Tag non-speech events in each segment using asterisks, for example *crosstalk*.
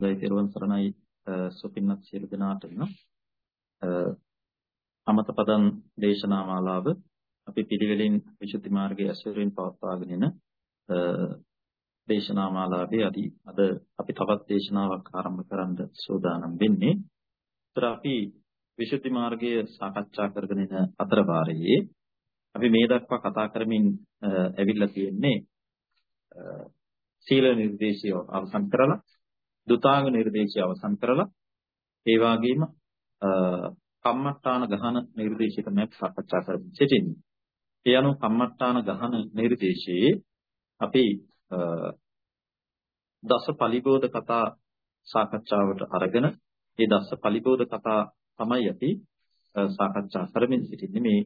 හොඳයි තෙරුවන් සරණයි සුපින්නත් සියලු දෙනාටම අමත පදන් දේශනා මාලාව අපි පිළිවෙලින් විසුද්ධි මාර්ගයේ ඇසුරින් පවත්වාගෙන යන දේශනා මාලාවේ අද අද අපි තවත් දේශනාවක් ආරම්භ කරන්න සූදානම් වෙන්නේ. ඒතර අපි විසුද්ධි මාර්ගය සාකච්ඡා කරගෙන යන අතර වාරයේ අපි මේ දක්වා කතා කරමින් ඇවිල්ලා තියෙන්නේ සීල නිර්දේශය අවසන් කරලා දුතාංග නිර්දේශය අවසන් කරලා ඒ වගේම කම්මට්ටාන ගහන නිර්දේශය තමයි සාකච්ඡා කරමින් සිටින්නේ. ඒ අනුව කම්මට්ටාන ගහන නිර්දේශයේ අපි දස පලිබෝධ කතා සාකච්ඡාවට අරගෙන ඒ දස පලිබෝධ කතා තමයි අපි සාකච්ඡා කරමින් සිටින්නේ මේ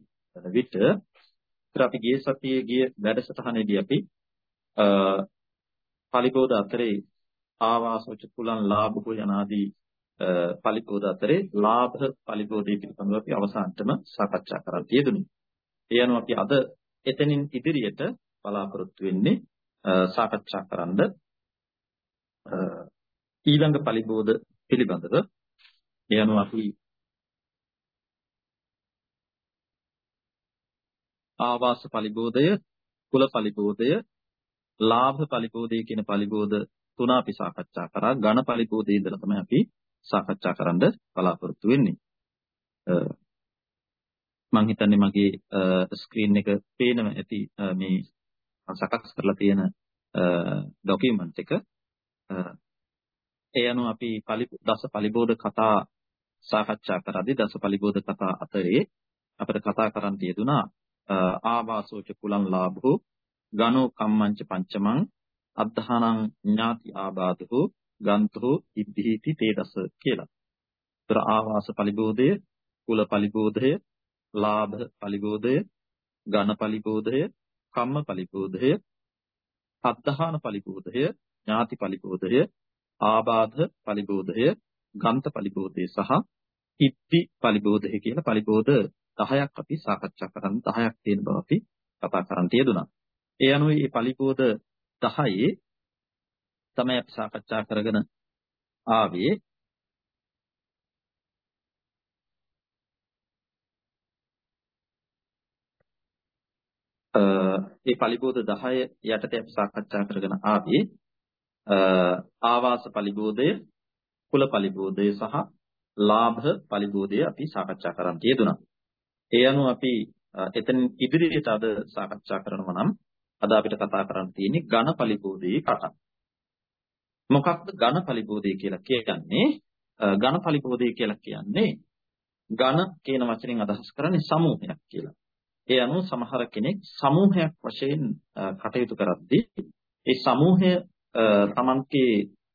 විට. ඉතින් අපි ගිය සතියේ ගිය වැඩසටහනේදී අපි පලිබෝධ අතරේ ආවාසෝච කුලං ලාභ යනාදී පලිපෝද අතරේ ලාභ පලිපෝදේ පිළිබඳව අපි අවසානටම සාකච්ඡා කරලා තියෙදුනේ. ඒ අනුව අපි අද එතනින් ඉදිරියට බලාපොරොත්තු වෙන්නේ සාකච්ඡා කරන්න ඊළඟ පලිබෝධ පිළිබඳව. ඒ අනුව අපි ආවාස පලිබෝධය, කුල පලිබෝධය, ලාභ පලිබෝධය කියන පලිබෝධ තුන අපි සාකච්ඡා කරා ඝන පරිපෝධයේ ඉඳලා තමයි අපි සාකච්ඡා කරන්න බලාපොරොත්තු වෙන්නේ. මම හිතන්නේ මගේ ස්ක්‍රීන් එක පේනම ඇති මේ සකස් කරලා තියෙන ડોකියුමන්ට් එක. ඒ අනුව අපි දස පරිබෝධ කතා සාකච්ඡා කරද්දී දස පරිබෝධ කතා අතරේ අපිට කතා කරන්න තියදුනා ආවාසෝච කුලං ලාභෝ ගනෝ කම්මංච පංචමං අද්ධානං ඥාති ආබාධෝ ගන්තෝ ඉද්ධීති තේදස කියලා. ඒතර ආවාස පලිබෝධය, කුල පලිබෝධය, ලාභ පලිබෝධය, ඝන පලිබෝධය, කම්ම පලිබෝධය, අද්ධාන පලිබෝධය, ඥාති පලිබෝධය, ආබාධ පලිබෝධය, ගන්ත පලිබෝධය සහ ඉද්ධි පලිබෝධය කියලා පලිබෝධ 10ක් අපි සාකච්ඡා කරන්න 10ක් තියෙන බව අපි කතා කරන්න තියදුනා. ඒ අනුව මේ පලිබෝධ 10 තමයි අපි සාකච්ඡා කරගෙන ආවේ ඒ පලිබෝධ 10 යටතේ අපි සාකච්ඡා කරගෙන ආවේ ආවාස පලිබෝධය කුල පලිබෝධය සහ ලාභ පලිබෝධය අපි සාකච්ඡා කරන් තියදුනා. ඒ අනුව අපි එතන ඉදිරියට අද සාකච්ඡා කරනවා නම් අද අපිට කතා කරන්න තියෙන්නේ ඝන පරිබෝධයේ කතා. මොකක්ද ඝන පරිබෝධය කියලා කියන්නේ? ඝන පරිබෝධය කියලා කියන්නේ ඝන කියන වචنين අදහස් කරන්නේ සමූහයක් කියලා. ඒ අනුව සමහර කෙනෙක් සමූහයක් වශයෙන් කටයුතු කරද්දී ඒ සමූහය තමන්ගේ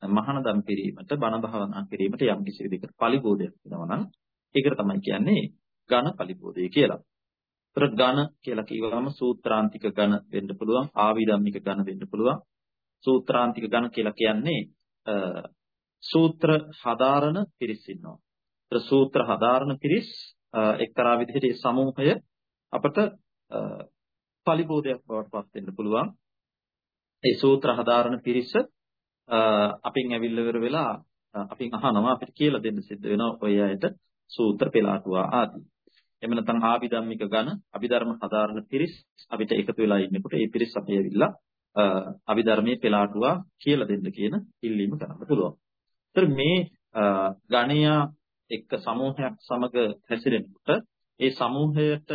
මහානදම් කිරීමට බණ භාවනා කිරීමට යම් කිසි විදිහකට පරිබෝධයක් වෙනවා නම් ඒකට තමයි කියන්නේ ඝන පරිබෝධය කියලා. ඒතර ඝන කියලා කියවම සූත්‍රාන්තික ඝන වෙන්න පුළුවන්, ආවිධම්මික ඝන වෙන්න පුළුවන්. සූත්‍රාන්තික ඝන කියලා කියන්නේ සූත්‍ර හදාරන පිරිස් ඉන්නවා. ඒතර සූත්‍ර හදාරන පිරිස් එක්තරා විදිහට මේ සමූහය අපට පලිබෝධයක් බවට පත් වෙන්න පුළුවන්. ඒ සූත්‍ර හදාරන පිරිස අපින් ඇවිල්ලා වෙලා අපින් අහනවා අපිට කියලා දෙන්න සිද්ධ වෙනවා ඔය අයට සූත්‍ර පෙළාටුවා ආදී. එහෙම නැත්නම් ආභිධම්මික ඝන අභිධර්ම හදාරන පිරිස් අපිට එකතු වෙලා ඉන්නකොට ඒ පිරිස් අපි ඇවිල්ලා අභිධර්මයේ පෙළාටුවා කියලා දෙන්න කියන ඉල්ලීම කරන්න පුළුවන්. ඒතර මේ ගණයා එක්ක සමූහයක් සමග හැසිරෙනකොට ඒ සමූහයට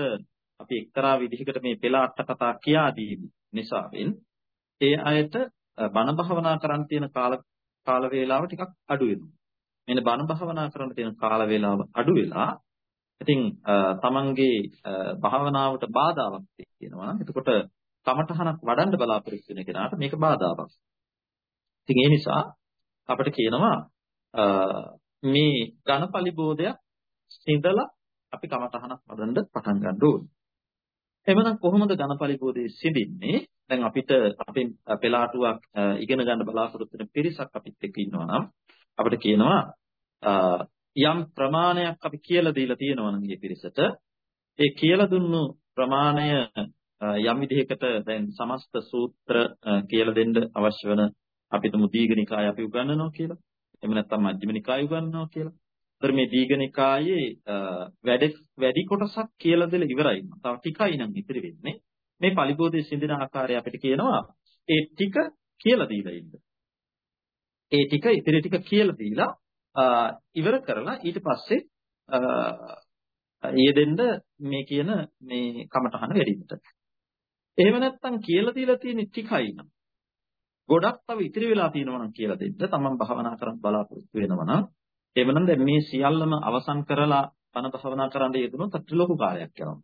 අපි එක්තරා විදිහකට මේ පෙළාට්ට කතා කියා දීම නිසාවෙන් ඒ අයට බණ භාවනා කරන්න තියෙන කාල කාල වේලාව ටිකක් අඩු වෙනවා. මෙන්න බණ භාවනා කරන්න තියෙන කාල වේලාව අඩු වෙලා ඉතින් තමන්ගේ භාවනාවට බාධාවක් තියෙනවා නම් එතකොට කමඨහනක් වඩන්න බලාපොරොත්තු වෙන කෙනාට මේක බාධාවක්. ඉතින් ඒ නිසා අපිට කියනවා මේ ඝනපලිබෝධයක් සිඳලා අපි කමඨහනක් වඩන්න පටන් ගන්න ඕනේ. එවනම් කොහොමද ඝනපලිබෝධය සිඳින්නේ? දැන් අපිට අපේ පෙළාටුවක් ඉගෙන ගන්න බලාපොරොත්තු වෙන පිරිසක් අපිත් එක්ක ඉන්නවා නම් අපිට කියනවා යම් ප්‍රමාණයක් අපි කියලා දීලා තියෙනවා නම් මේ පිරිසට ඒ කියලා දුන්නු ප්‍රමාණය යම් විදිහකට දැන් සමස්ත සූත්‍ර කියලා දෙන්න අවශ්‍ය වෙන අපිටම දීඝනිකාය අපි උගන්වනවා කියලා. එහෙම නැත්නම් මජ්ක්‍ධිම නිකාය උගන්වනවා කියලා. ඒතර මේ දීඝනිකායේ වැඩ වැඩි කොටසක් කියලා දෙල ඉවරයි. තව ටිකයි නම් ඉතිරි වෙන්නේ. මේ පලිබෝධයේ සිඳින ආකාරය අපිට කියනවා ඒ ටික කියලා දීලා ඉන්න. ඒ ටික ඉතිරි ටික කියලා දීලා ඉවර කරලා ඊට පස්සේ යෙදෙන්න මේ කියන මේ කමටහන වැඩිමිට. එහෙම නැත්නම් කියලා දීලා තියෙන ටිකයි නම් ගොඩක් තව ඉතිරි වෙලා තියෙනවා නම් කියලා දෙන්න තමන් භාවනා කරන් බලාපොරොත්තු වෙනවා නම් එවනම් දැන් මේ සියල්ලම අවසන් කරලා බණ භාවනා කරන්න යෙදුනොත් අත් ලොකු කාර්යයක් කරනවා.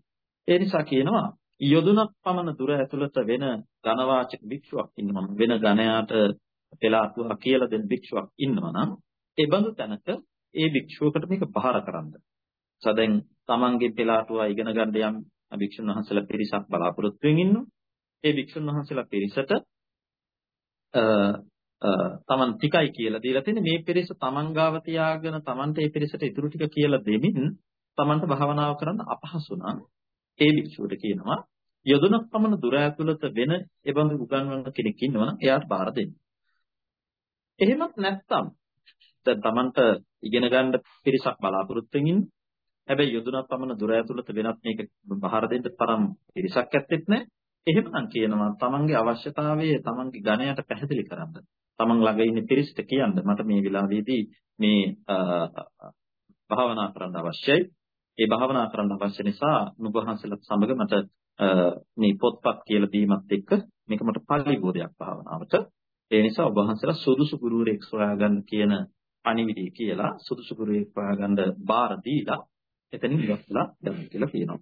ඒ නිසා කියනවා යොදුනක් පමණ දුර ඇතුළත වෙන ඝනවාචක භික්ෂුවක් ඉන්නවා වෙන ඝණයාට පෙළාතුවා කියලා දෙන භික්ෂුවක් ඉන්නවා නම් ඒ බඳු තැනක ඒ භික්ෂුවකට මේක බාර කරන්න. සදෙන් තමන්ගේ පෙළාතුවා ඉගෙන ගන්න යම් භික්ෂුන් වහන්සේලා පිරිසක් බලාපොරොත්තු වෙමින් ඉන්නවා. ඒ භික්ෂුන් වහන්සේලා පිරිසට තමන් ටිකයි කියලා දීලා තියෙන්නේ මේ පිරිස තමන් ගාව තියාගෙන තමන්ට ඒ පිරිසට ඉතුරු ටික කියලා දෙමින් තමන්ට භාවනාව කරන්න අපහසු නම් ඒ භික්ෂුවට කියනවා යොදුනක් පමණ දුර ඇතුළත වෙන එබඳු උගන්වන කෙනෙක් ඉන්නවනම් එයාට බාර දෙන්න. එහෙමත් නැත්නම් දැන් තමන්ට ඉගෙන ගන්න පිරිසක් බලාපොරොත්තු වෙමින් හැබැයි යොදුනක් පමණ දුර ඇතුළත වෙනත් මේක බාර දෙන්න තරම් පිරිසක් ඇත්තෙත් නැහැ. එහෙමනම් කියනවා තමන්ගේ අවශ්‍යතාවය තමන්ගේ ගණයට පැහැදිලි කරන්න. තමන් ළඟ ඉන්න පිරිසට කියන්න මට මේ වෙලාවේදී මේ භාවනා කරන්න අවශ්‍යයි. ඒ භාවනා කරන්න අවශ්‍ය නිසා නුඹහන්සලත් සමග මට මේ පොත්පත් කියලා දීමත් එක්ක මේක මට පරිබෝධයක් භාවනාවට. ඒ නිසා ඔබ වහන්සේලා සුදුසු ගුරුවරයෙක් සොයාගන්න කියන පණිවිඩය කියලා සුදුසු ගුරුවරයෙක් හොයාගන්න බාර දීලා එතනින් ඉවත්ලා යන්න කියලා කියනවා.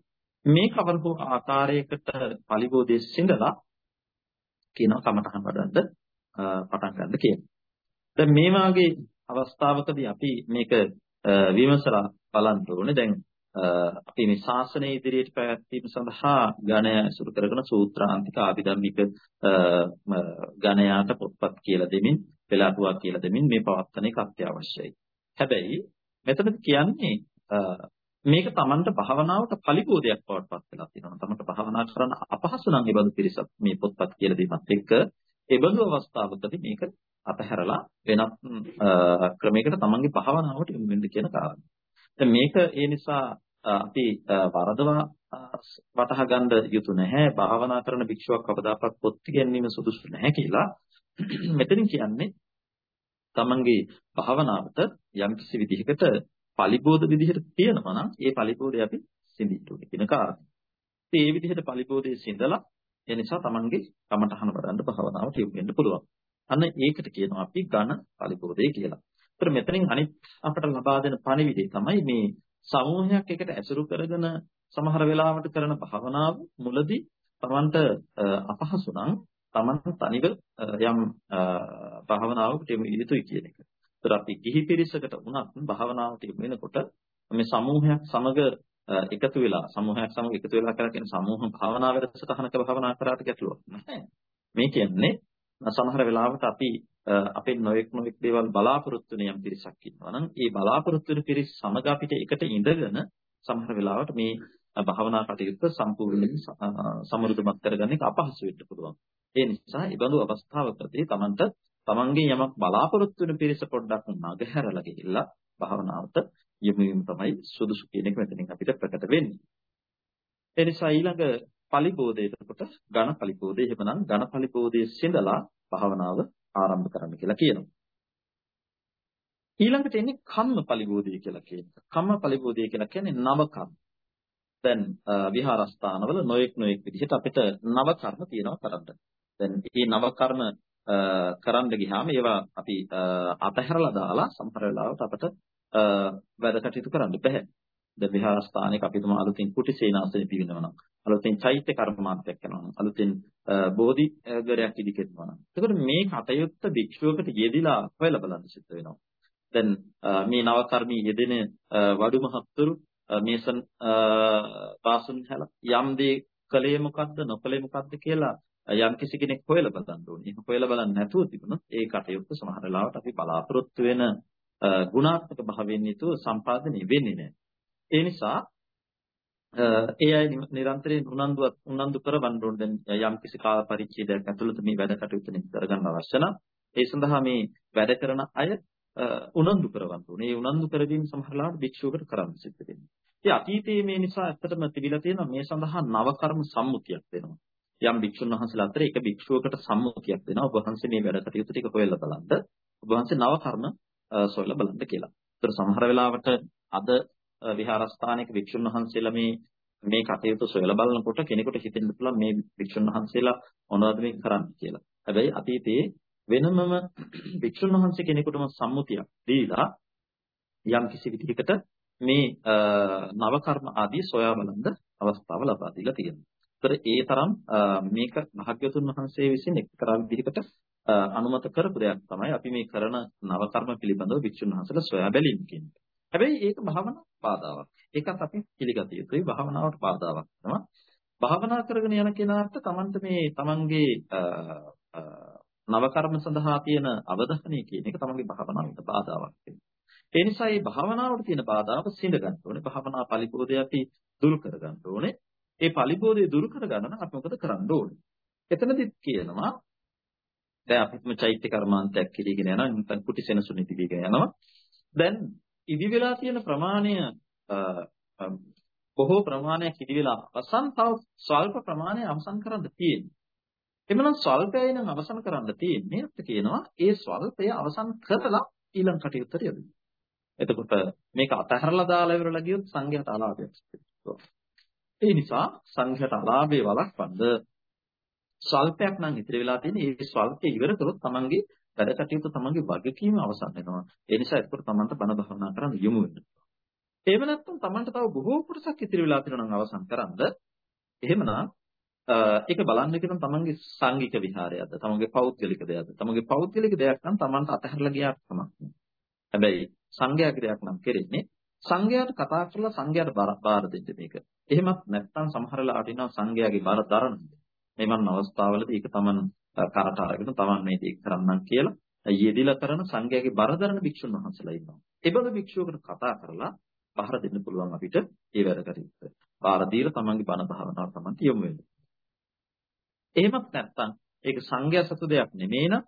මේ කවර හෝ ආකාරයකට පරිබෝධයේ සිඳලා කියනවා කමඨහන් වඩන්න පටන් ගන්න කියනවා. දැන් මේ වාගේ අවස්ථාවකදී අපි මේක විමසලා බලන්න ඕනේ. දැන් අපි මේ ශාසනය ඉදිරියට පැවැත්වීම සඳහා ඝණය සුරු කරගෙන සූත්‍රාන්තික ආභිධර්මික ඝණයාට පොත්පත් කියලා දෙමින් පෙළාටුවක් කියලා දෙමින් මේ පවත්තන එක අත්‍යවශ්‍යයි. හැබැයි මෙතන කියන්නේ මේක Tamanට භාවනාවට පරිපෝදයක් බවට පත් වෙලා තියෙනවා. Tamanට භාවනා කරන්න අපහසු නම් ඒ බඳු පිරිසක් මේ පොත්පත් කියලා දීමත් එක්ක ඒ බඳු අවස්ථාවකදී මේක අතහැරලා වෙනත් ක්‍රමයකට Tamanගේ භාවනාවට යොමු වෙන්න කියන කාරණා. දැන් මේක ඒ නිසා අපි වරදවා වටහා ගන්න යුතු නැහැ. භාවනා කරන භික්ෂුවක් කවදාකවත් පොත් ඉගෙනීම සුදුසු නැහැ කියලා. *clears throat* මෙතනින් කියන්නේ Tamanගේ භාවනාවට යම්කිසි විදිහකට පලිබෝධ විදිහට තියෙනවා නම් ඒ පලිබෝධය අපි සිඳින්න ඕනේ කියන කාරණා. ඉතින් මේ විදිහට පලිබෝධයේ සිඳලා ඒ නිසා Tamanගේ කමටහන වඩන්න භාවනාවට යොමු වෙන්න පුළුවන්. අන්න ඒකට කියනවා අපි ඝන පලිබෝධය කියලා. ඒතර මෙතනින් අනිත් අපට ලබා දෙන පණිවිඩය තමයි මේ සමූහයක් එකට ඇසුරු කරගෙන සමහර වෙලාවට කරන භාවනාව මුලදී Tamanට අපහසු නම් Taman තනිව eh, යම් eh, භාවනාවකට යොමු යුතුයි කියන එක. ඒතර අපි ගිහි පිරිසකට වුණත් භාවනාවට යොමු වෙනකොට මේ සමූහයක් සමග eh, එකතු වෙලා සමූහයක් සමග එකතු වෙලා කරලා කියන සමූහ භාවනා වැඩසටහනක භාවනා කරාට ගැටලුවක් නැහැ. මේ කියන්නේ සමහර වෙලාවට අපි අපේ නොඑක් නොඑක් දේවල් බලාපොරොත්තු වෙන යම් පිරිසක් ඉන්නවා නම් ඒ බලාපොරොත්තු වෙන පිරිස සමග අපිට එකට ඉඳගෙන සමහර වෙලාවට මේ භාවනා කටයුත්ත සම්පූර්ණයෙන් සමෘද්ධමත් කරගන්න එක අපහසු වෙන්න පුළුවන්. ඒ නිසා ඒ බඳු අවස්ථාවකදී Tamanට Tamanගේ යමක් බලාපොරොත්තු වෙන පිරිස පොඩ්ඩක් මගහැරලා ගිහිල්ලා භාවනාවට යොමු වීම තමයි සුදුසු කියන එක මෙතනින් අපිට ප්‍රකට වෙන්නේ. ඒ නිසා ඊළඟ පලිබෝධයට කොට ඝන පලිබෝධය එහෙමනම් ඝන පලිබෝධයේ සිඳලා භාවනාව ආරම්භ කරන්න කියලා කියනවා. ඊළඟට එන්නේ කම්ම පලිබෝධය කියලා කියනවා. කම්ම පලිබෝධය කියලා කියන්නේ නව කර්ම. දැන් විහාරස්ථානවල නොඑක් නොඑක් විදිහට අපිට නව කර්ම තියෙනවා කරන්න. දැන් මේ නව කර්ම කරන්න ගියාම ඒවා අපි අතහැරලා දාලා සමහර වෙලාවට අපිට වැඩ කටයුතු කරන්න බෑ. දැන් විහාරස්ථානයක අපි තුමා අලුතින් කුටි සේනාසනෙ පිවිනවනවා නම් අලුතින් චෛත්‍ය කර්මාන්තයක් කරනවා නම් අලුතින් බෝධි ගරයක් ඉදිකෙනවා නම් එතකොට මේ කටයුත්ත භික්ෂුවකට යෙදිලා හොයලා බලන්න සිද්ධ වෙනවා දැන් මේ නව කර්මී යෙදෙන වඩු මහත්තුරු මේසන් පාසුන් හැල යම් දේ කලේ මොකද්ද නොකලේ මොකද්ද කියලා යම් කිසි කෙනෙක් හොයලා බලන්න ඕනේ. එහෙම හොයලා බලන්න නැතුව තිබුණොත් ඒ කටයුත්ත සමහර වෙලාවට අපි බලාපොරොත්තු වෙන ගුණාත්මක භාවයෙන් යුතුව සම්පාදනය වෙන්නේ නැහැ. ඒ නිසා ඒ අය නිරන්තරයෙන් උනන්දුවත් උනන්දු කරවන්න ඕන දැන් යම් කිසි කාල පරිච්ඡේදයක් ඇතුළත මේ වැඩ කටයුතු කරගන්න අවශ්‍ය නම් ඒ සඳහා මේ වැඩ කරන අය උනන්දු කරවන්න ඕනේ. ඒ උනන්දු කරවීම සමහරලාට භික්ෂුවකට කරන්න සිද්ධ වෙනවා. ඉතින් අතීතයේ මේ නිසා ඇත්තටම තිබිලා තියෙන මේ සඳහා නව කර්ම සම්මුතියක් වෙනවා. යම් භික්ෂුන් වහන්සේලා අතර එක භික්ෂුවකට සම්මුතියක් වෙනවා. ඔබ වහන්සේ මේ වැඩ කටයුතු ටික හොයලා බලන්න. ඔබ වහන්සේ නව කර්ම සොයලා බලන්න කියලා. ඒතර සමහර වෙලාවට අද විහාරස්ථානයක භික්ෂුන් වහන්සේලා මේ මේ කටයුතු සොයලා බලනකොට කෙනෙකුට හිතෙන්න පුළුවන් මේ භික්ෂුන් වහන්සේලා මොනවද මේ කරන්නේ කියලා. හැබැයි අතීතයේ වෙනමම භික්ෂුන් වහන්සේ කෙනෙකුටම සම්මුතියක් දීලා යම් කිසි විදිහකට මේ නව කර්ම ආදී සොයා බලන්න අවස්ථාව ලබා දීලා තියෙනවා. ඒතර ඒ තරම් මේක භාග්‍යතුන් වහන්සේ විසින් එක්තරා විදිහකට අනුමත කරපු දෙයක් තමයි අපි මේ කරන නව කර්ම පිළිබඳව භික්ෂුන් වහන්සේලා සොයා බැලීම කියන්නේ. හැබැයි ඒක භාවනා බාධාවක්. ඒකත් අපි පිළිගත යුතුයි භාවනාවට බාධාවක් තමයි. භාවනා කරගෙන යන කෙනාට Tamanට මේ Tamanගේ නව කර්ම සඳහා තියෙන අවධානය කියන එක තමන්ගේ භාවනාවට බාධාවක් වෙනවා. ඒ නිසා මේ භාවනාවට තියෙන බාධාව සිඳ ගන්න ඕනේ. භාවනා පරිපෝධය අපි දුරු කර ගන්න ඕනේ. ඒ පරිපෝධය දුරු කර ගන්න නම් අපි මොකද කරන්න ඕනේ? එතනදිත් කියනවා දැන් අපිටම චෛත්‍ය කර්මාන්තයක් කිරීගෙන යනවා. නැත්නම් කුටි සෙනසුන් ඉදිරිගෙන යනවා. දැන් ඉදි වෙලා තියෙන ප්‍රමාණය බොහෝ ප්‍රමාණයක් ඉදි වෙලා අවසන් තව ස්වල්ප ප්‍රමාණයක් අවසන් කරන්න තියෙනවා. එමනම් ස්වල්පයයි නම් අවසන් කරන්න තියෙන්නේ අපිට කියනවා ඒ ස්වල්පය අවසන් කරලා ඊළඟ කටයුත්තට යොදන්න. එතකොට මේක අතහැරලා දාලා ඉවරලා ගියොත් සංඝයාට අලාභයක් ඒ නිසා සංඝයාට අලාභේ වළක්වන්න ස්වල්පයක් නම් ඉතිරි වෙලා තියෙන ඒ ස්වල්පය ඉවර කරොත් තමන්ගේ වැඩ කටයුතු තමන්ගේ වගකීම අවසන් වෙනවා. ඒ නිසා එතකොට තමන්ට බණ භාවනා කරන්න යොමු වෙන්න. එහෙම නැත්නම් තමන්ට තව බොහෝ කොටසක් ඉතිරි වෙලා තියෙනවා නම් අවසන් කරන්න. එහෙමනම් ඒක බලන්න කියන තමන්ගේ සංගීක විහාරයක්ද තමන්ගේ පෞද්ගලික දෙයක්ද තමන්ගේ පෞද්ගලික දෙයක් නම් තමන්ට අතහැරලා ගියාට කමක් හැබැයි සංඝයාගේ දෙයක් නම් කෙරෙන්නේ සංඝයාට කතා කරලා සංඝයාට බාර දෙන්න මේක. එහෙමත් නැත්නම් සමහර වෙලාවට ඉන්නවා සංඝයාගේ බාර දරන. මේ මන් අවස්ථාවලදී ඒක තමන් කරට අරගෙන තමන් මේ දේ කරන්නම් කියලා යෙදිලා කරන සංඝයාගේ බාර දරන භික්ෂුන් වහන්සේලා ඉන්නවා. ඒ බඳු භික්ෂුවකට කතා කරලා බාර දෙන්න පුළුවන් අපිට ඒ වැඩ කටයුත්ත. බාර දීලා තමන්ගේ බණ භාවනාව තමන්ට යොමු වෙන්න. එහෙමත් නැත්නම් ඒක සංඝයා සතු දෙයක් නෙමෙයි නම්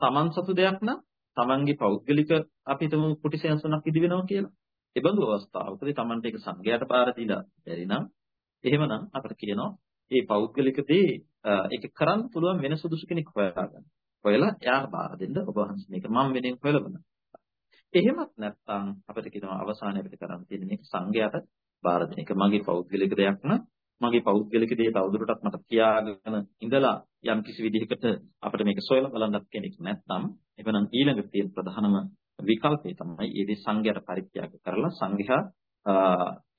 තමන් සතු දෙයක් නම් තමන්ගේ පෞද්ගලික අපි හිතමු කුටි සෙන්සුණක් ඉදි වෙනවා කියලා. ඒ බඳු අවස්ථාවකදී තමන්ට ඒක සංඝයාට පාර දීලා බැරි නම් එහෙමනම් අපිට කියනවා මේ පෞද්ගලික දේ ඒක කරන්න පුළුවන් වෙන සුදුසු කෙනෙක් හොයාගන්න. හොයලා එයාට බාර දෙන්න ඔබ වහන්සේ මේක මම වෙනින් හොයලබන. එහෙමත් නැත්නම් අපිට කියනවා අවසානයේ අපිට කරන්න තියෙන මේක සංඝයාට බාර දෙන එක මගේ පෞද්ගලික දෙයක් නම් මගේ පෞද්ගලික දේ තවදුරටත් මට තියාගෙන ඉඳලා යම් කිසි විදිහකට අපිට මේක සොයලා බලන්නත් කෙනෙක් නැත්නම් එවනම් ඊළඟට තියෙන ප්‍රධානම විකල්පය තමයි ඒ දේ සංඝයාට පරිත්‍යාග කරලා සංඝයා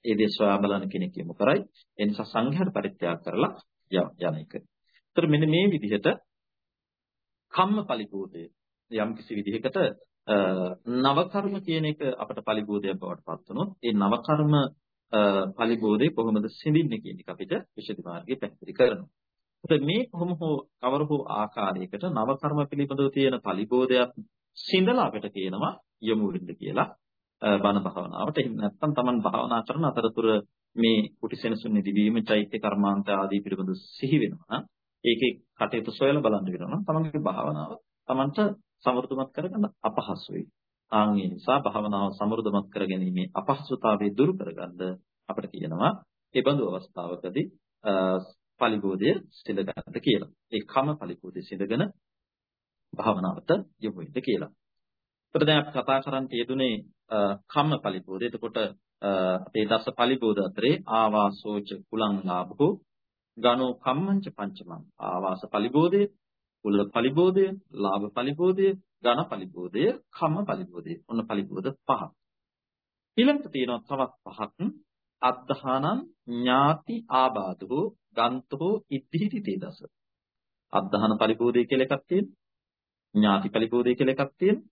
ඒ දේ සොයා බලන කෙනෙක් යොමු කරයි. ඒ නිසා සංඝයාට පරිත්‍යාග කරලා යන එක. ඒතර මෙන්න මේ විදිහට කම්ම පරිබෝධය යම් කිසි විදිහකට නව කර්ම කියන එක අපට පරිබෝධයක් බවට පත් වුණොත් ඒ නව කර්ම පලිබෝධය කොහොමද සිඳින්නේ කියන එක අපිට විශේෂ මාර්ගයේ පැහැදිලි කරනවා. ඒත් මේ කොහොම හෝ කවර හෝ ආකාරයකට නව කර්ම පිළිබඳව තියෙන පලිබෝධයක් සිඳලා අපිට කියනවා යොමු වෙන්න කියලා බණ භාවනාවට. එහෙම නැත්නම් Taman භාවනා කරන අතරතුර මේ කුටිසෙනසුන් නිදිවීම, චෛත්‍ය කර්මාන්ත ආදී පිළිබඳව සිහි වෙනවා. ඒකේ කටයුතු සොයලා බලන්න වෙනවා නම් Tamanගේ භාවනාව Tamanට සමෘද්ධමත් කරගන්න අපහසුයි. ආන් ඒ නිසා භාවනාව සමෘද්ධමත් කරගැනීමේ අපහසුතාවය දුරු කරගන්න අපිට කියනවා ඒ බඳු අවස්ථාවකදී පලිබෝධය සිඳ ගන්නද කියලා. ඒ කම පලිබෝධය සිඳගෙන භාවනාවට යොමු වෙන්න කියලා. එතකොට දැන් අපි කතා කරන්න යෙදුනේ කම්ම පලිබෝධය. එතකොට අපේ දස පලිබෝධ අතරේ ආවාසෝච කුලං ලාභෝ ගනෝ කම්මංච පංචමං ආවාස පලිබෝධය කුල පලිබෝධය ලාභ පලිබෝධය ඝන පලිබෝධය, කම පලිබෝධය. ඔන්න පලිබෝධ පහ. ඊළඟට තියෙනවා තවත් පහක්. අද්ධානං ඥාති ආබාධෝ ගන්තෝ ඉද්ධිති තේදස. අද්ධාන පලිබෝධය කියලා එකක් තියෙනවා. ඥාති පලිබෝධය කියලා එකක් තියෙනවා.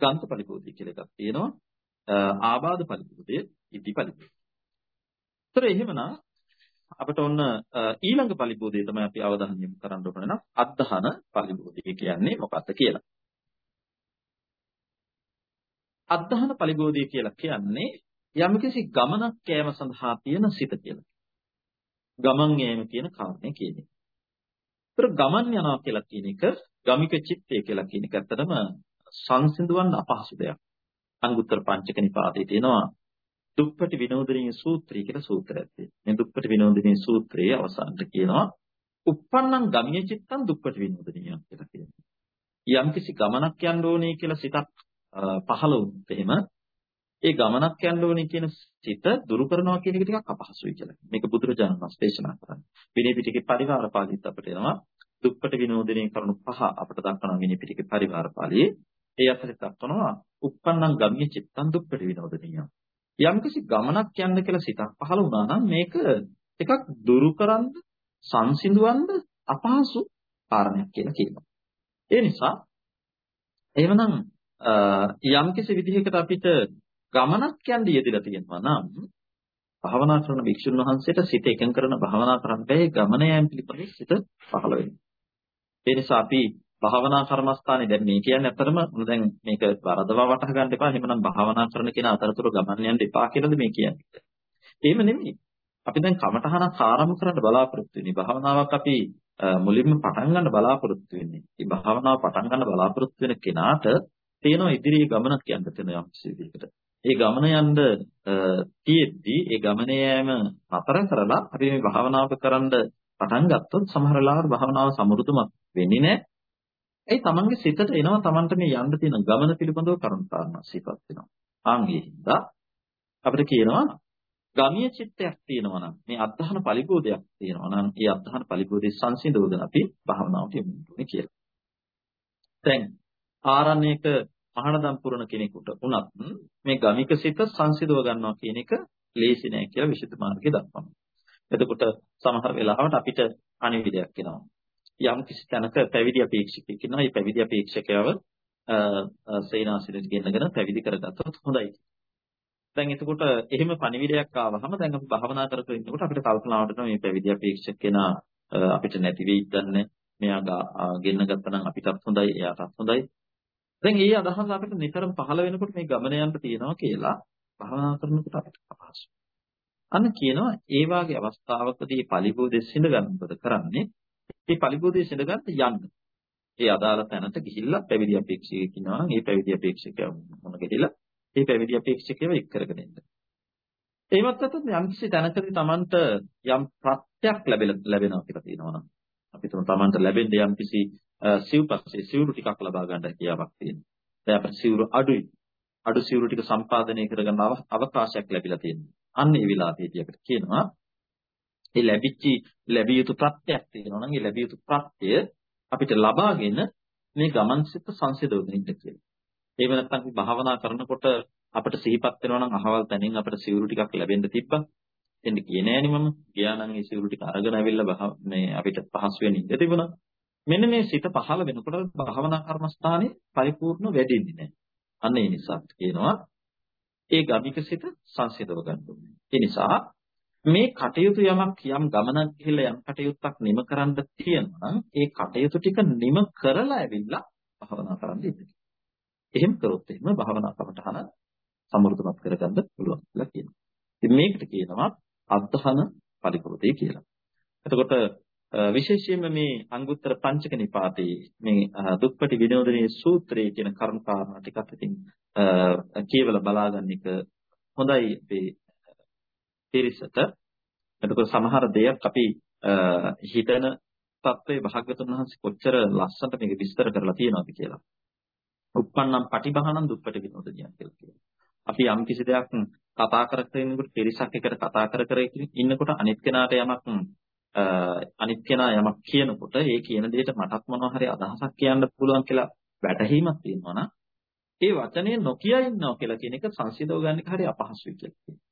ගන්ත පලිබෝධය කියලා එකක් තියෙනවා. ආබාධ පලිබෝධය, ඉද්ධි පලිබෝධය. ඒතර එහෙමනම් අපිට ඔන්න ඊළඟ පලිබෝධය තමයි අපි අවධානය යොමු කරන්න ඕන නම් අද්ධාන පලිබෝධය කියන්නේ මොකක්ද කියලා. අද්ධහන පරිබෝධිය කියලා කියන්නේ යම්කිසි ගමනක් යෑම සඳහා තියෙන සිත කියලා. ගමන් යෑම කියන කාරණේ කියන්නේ. ඒතර ගමන් යනවා කියලා කියන එක ගමික චිත්තය කියලා කියන එක ඇත්තටම සංසිඳවන්න අපහසු දෙයක්. අංගුත්තර පංචක නිපාතයේ තියෙනවා දුප්පටි විනෝදනීය සූත්‍රය කියලා සූත්‍රයක් තියෙනවා. මේ දුප්පටි විනෝදනීය සූත්‍රයේ අවසානට කියනවා uppannam gamiya චිත්තං දුප්පටි විනෝදනීය කියලා කියනවා. යම්කිසි ගමනක් යන්න ඕනේ කියලා සිතක් පහළ වුණොත් එහෙම ඒ ගමනක් යන්න ඕනේ කියන සිත දුරු කරනවා කියන එක ටිකක් අපහසුයි කියලා. මේක බුදුරජාණන් වහන්සේ දේශනා කරන්නේ. විනය පිටකේ පරිවාර පාළිත් අපිට එනවා දුප්පට විනෝදනයේ කරුණු පහ අපට දක්වන විනය පිටකේ පරිවාර පාළියේ ඒ අතරේ දක්වනවා uppannam gamiya චිත්තං දුප්පට විනෝදනීය. යම්කිසි ගමනක් යන්න කියලා සිතක් පහළ වුණා නම් මේක ටිකක් දුරු කරන්න සංසිඳවන්න අපහසු කාරණයක් කියලා කියනවා. ඒ නිසා එහෙමනම් යම්කිසි විදිහකට අපිට ගමනක් යන්න යෙදලා තියෙනවා නම් භාවනා කරන භික්ෂුන් වහන්සේට සිත එකඟ කරන භාවනා කරන්න බැහැ ගමන යෑම පිළිබඳව සිත පහළ වෙනවා. ඒ නිසා අපි භාවනා කර්මස්ථානේ දැන් මේ කියන්නේ අතරම දැන් මේක වරදවා වටහා ගන්න එපා. එහෙමනම් භාවනා කරන කෙනා අතරතුර ගමන් යන්න එපා කියලාද මේ කියන්නේ. එහෙම නෙමෙයි. අපි දැන් කමඨහනක් ආරම්භ කරන්න බලාපොරොත්තු වෙන්නේ. භාවනාවක් අපි මුලින්ම පටන් ගන්න බලාපොරොත්තු වෙන්නේ. මේ භාවනාව පටන් ගන්න බලාපොරොත්තු වෙන කෙනාට තියෙනවා ඉදිරියේ ගමනක් යන්න තියෙන යම් විදිහකට. ඒ ගමන යන්න තියෙද්දි ඒ ගමන යෑම නතර කරලා අපි මේ භාවනාවක කරන්න පටන් ගත්තොත් සමහර වෙලාවට භාවනාව සමෘදුමත් වෙන්නේ නැහැ. ඒ තමන්ගේ සිතට එනවා තමන්ට මේ යන්න තියෙන ගමන පිළිබඳව කරුණු කාරණා සිතක් වෙනවා. ආන් ඒ හින්දා අපිට කියනවා ගමිය චිත්තයක් තියෙනවා නම් මේ අත්හන පරිබෝධයක් තියෙනවා නම් ඒ අත්හන පරිබෝධයේ සංසිඳවගෙන අපි භාවනාවට යමු කියලා. දැන් ආරණ්‍යක මහානදම් පුරන කෙනෙකුට උනත් මේ ගමික සිත සංසිඳව ගන්නවා කියන එක ලේසි නෑ කියලා විශේෂ මාර්ගයේ දක්වනවා. එතකොට සමහර වෙලාවට අපිට අනිවිදයක් එනවා. යම් කිසි තැනක පැවිදි අපේක්ෂකෙක් ඉන්නවා. මේ පැවිදි අපේක්ෂකයව සේනාසනෙට ගෙනගෙන පැවිදි කරගත්තොත් හොඳයි. දැන් එතකොට එහෙම පණිවිඩයක් ආවහම දැන් අපි භාවනා කරගෙන ඉන්නකොට අපිට කල්පනාවට මේ පැවිදි අපේක්ෂක කෙනා අපිට නැති වෙයිද දන්නේ මෙයා ගෙන්න ගත්තා නම් අපිටත් හොඳයි එයාටත් හොඳයි දැන් මේ අදහස අපිට නිතරම පහළ වෙනකොට මේ ගමන යන්න තියෙනවා කියලා භාවනා කරනකොට අපිට අපහසුයි. අන්න කියනවා ඒ වාගේ අවස්ථාවකදී පරිබෝධය සිඳ ගන්නකොට කරන්නේ මේ පරිබෝධය සිඳ ගන්න යන්න. ඒ අදාළ තැනට ගිහිල්ලා පැවිදි අපේක්ෂකයෙක් ඉන්නවා නම් ඒ පැවිදි අපේක්ෂකයා මොන ගිහිල්ලා ඒ පැවිදි අපේක්ෂකයව එක් කරගෙන ඉන්න. එහෙමත් නැත්නම් යම් කිසි තැනකදී Tamanට යම් ප්‍රත්‍යක් ලැබෙනවා කියලා තියෙනවා නම් අපි තුන Tamanට ලැබෙන්නේ යම් කිසි සිව්පස්සේ සිවුරු ටිකක් ලබා ගන්න හැකියාවක් තියෙනවා. දැන් අපිට සිවුරු අඩුයි. අඩු සිවුරු ටික සම්පාදනය කරගන්න අවකාශයක් ලැබිලා තියෙනවා. අන්න ඒ වෙලාවේදී අපිට කියනවා මේ ලැබිච්ච ලැබිය යුතු ප්‍රත්‍යක් තියෙනවා නම් ඒ ලැබිය යුතු ප්‍රත්‍ය අපිට ලබාගෙන මේ ගමන් සිත සංසිඳවගෙන ඉන්න කියලා. එහෙම නැත්නම් අපි භාවනා කරනකොට අපිට සිහිපත් වෙනවා නම් අහවල් තැනින් අපිට සිවුරු ටිකක් ලැබෙන්න තිබ්බා. එන්න ගියේ නෑනේ මම. ගියා නම් ඒ සිවුරු ටික අරගෙන ඇවිල්ලා මේ අපිට පහසු වෙන්න ඉඳ තිබුණා. මෙන්න මේ සිත පහළ වෙනකොට භාවනා කර්මස්ථානයේ පරිපූර්ණ වෙඩින්නේ නැහැ. අන්න ඒ නිසා කියනවා ඒ ගමික සිත සංසිඳව ගන්න ඕනේ. ඒ නිසා මේ කටයුතු යමක් යම් ගමනක් ගිහිල්ලා යම් කටයුත්තක් නිම කරන්න තියෙනවා නම් ඒ කටයුතු ටික නිම කරලා ඇවිල්ලා භාවනා කරන්න ඉන්න. එහෙම කරොත් එහෙම භාවනා කමටහන සමෘද්ධමත් කරගන්න පුළුවන් කියලා කියනවා. ඉතින් මේකට කියනවා අත්හන පරිපූර්ණයි කියලා. එතකොට විශේෂයෙන්ම මේ අංගුත්තර පංචක නිපාතේ මේ දුක්පටි විනෝදනයේ සූත්‍රයේ කියන කරුණු කාරණා ටිකක් ඉතින් කියවලා බලාගන්න එක හොඳයි අපේ පිරිසට. එතකොට සමහර දෙයක් අපි හිතන තත්ත්වයේ භාග්‍යතුන් වහන්සේ කොච්චර ලස්සනට මේක විස්තර කරලා තියෙනවද කියලා. උප්පන්නම් පටිභාණං දුක්පටි විනෝදනිය කියලා කියනවා. අපි යම් කිසි දෙයක් කතා කර කර ඉන්නකොට පිරිසක් එකට කතා කර කර ඉන්නකොට අනිත් කෙනාට යමක් අනිත් කෙනා යමක් කියනකොට ඒ කියන දෙයට මටත් මොනවා හරි අදහසක් කියන්න පුළුවන් කියලා වැටහීමක් තියෙනවා නම් ඒ වචනේ නොකිය ඉන්නවා කියලා කියන එක සංසිඳව ගන්න එක හරි අපහසුයි කියලා කියනවා.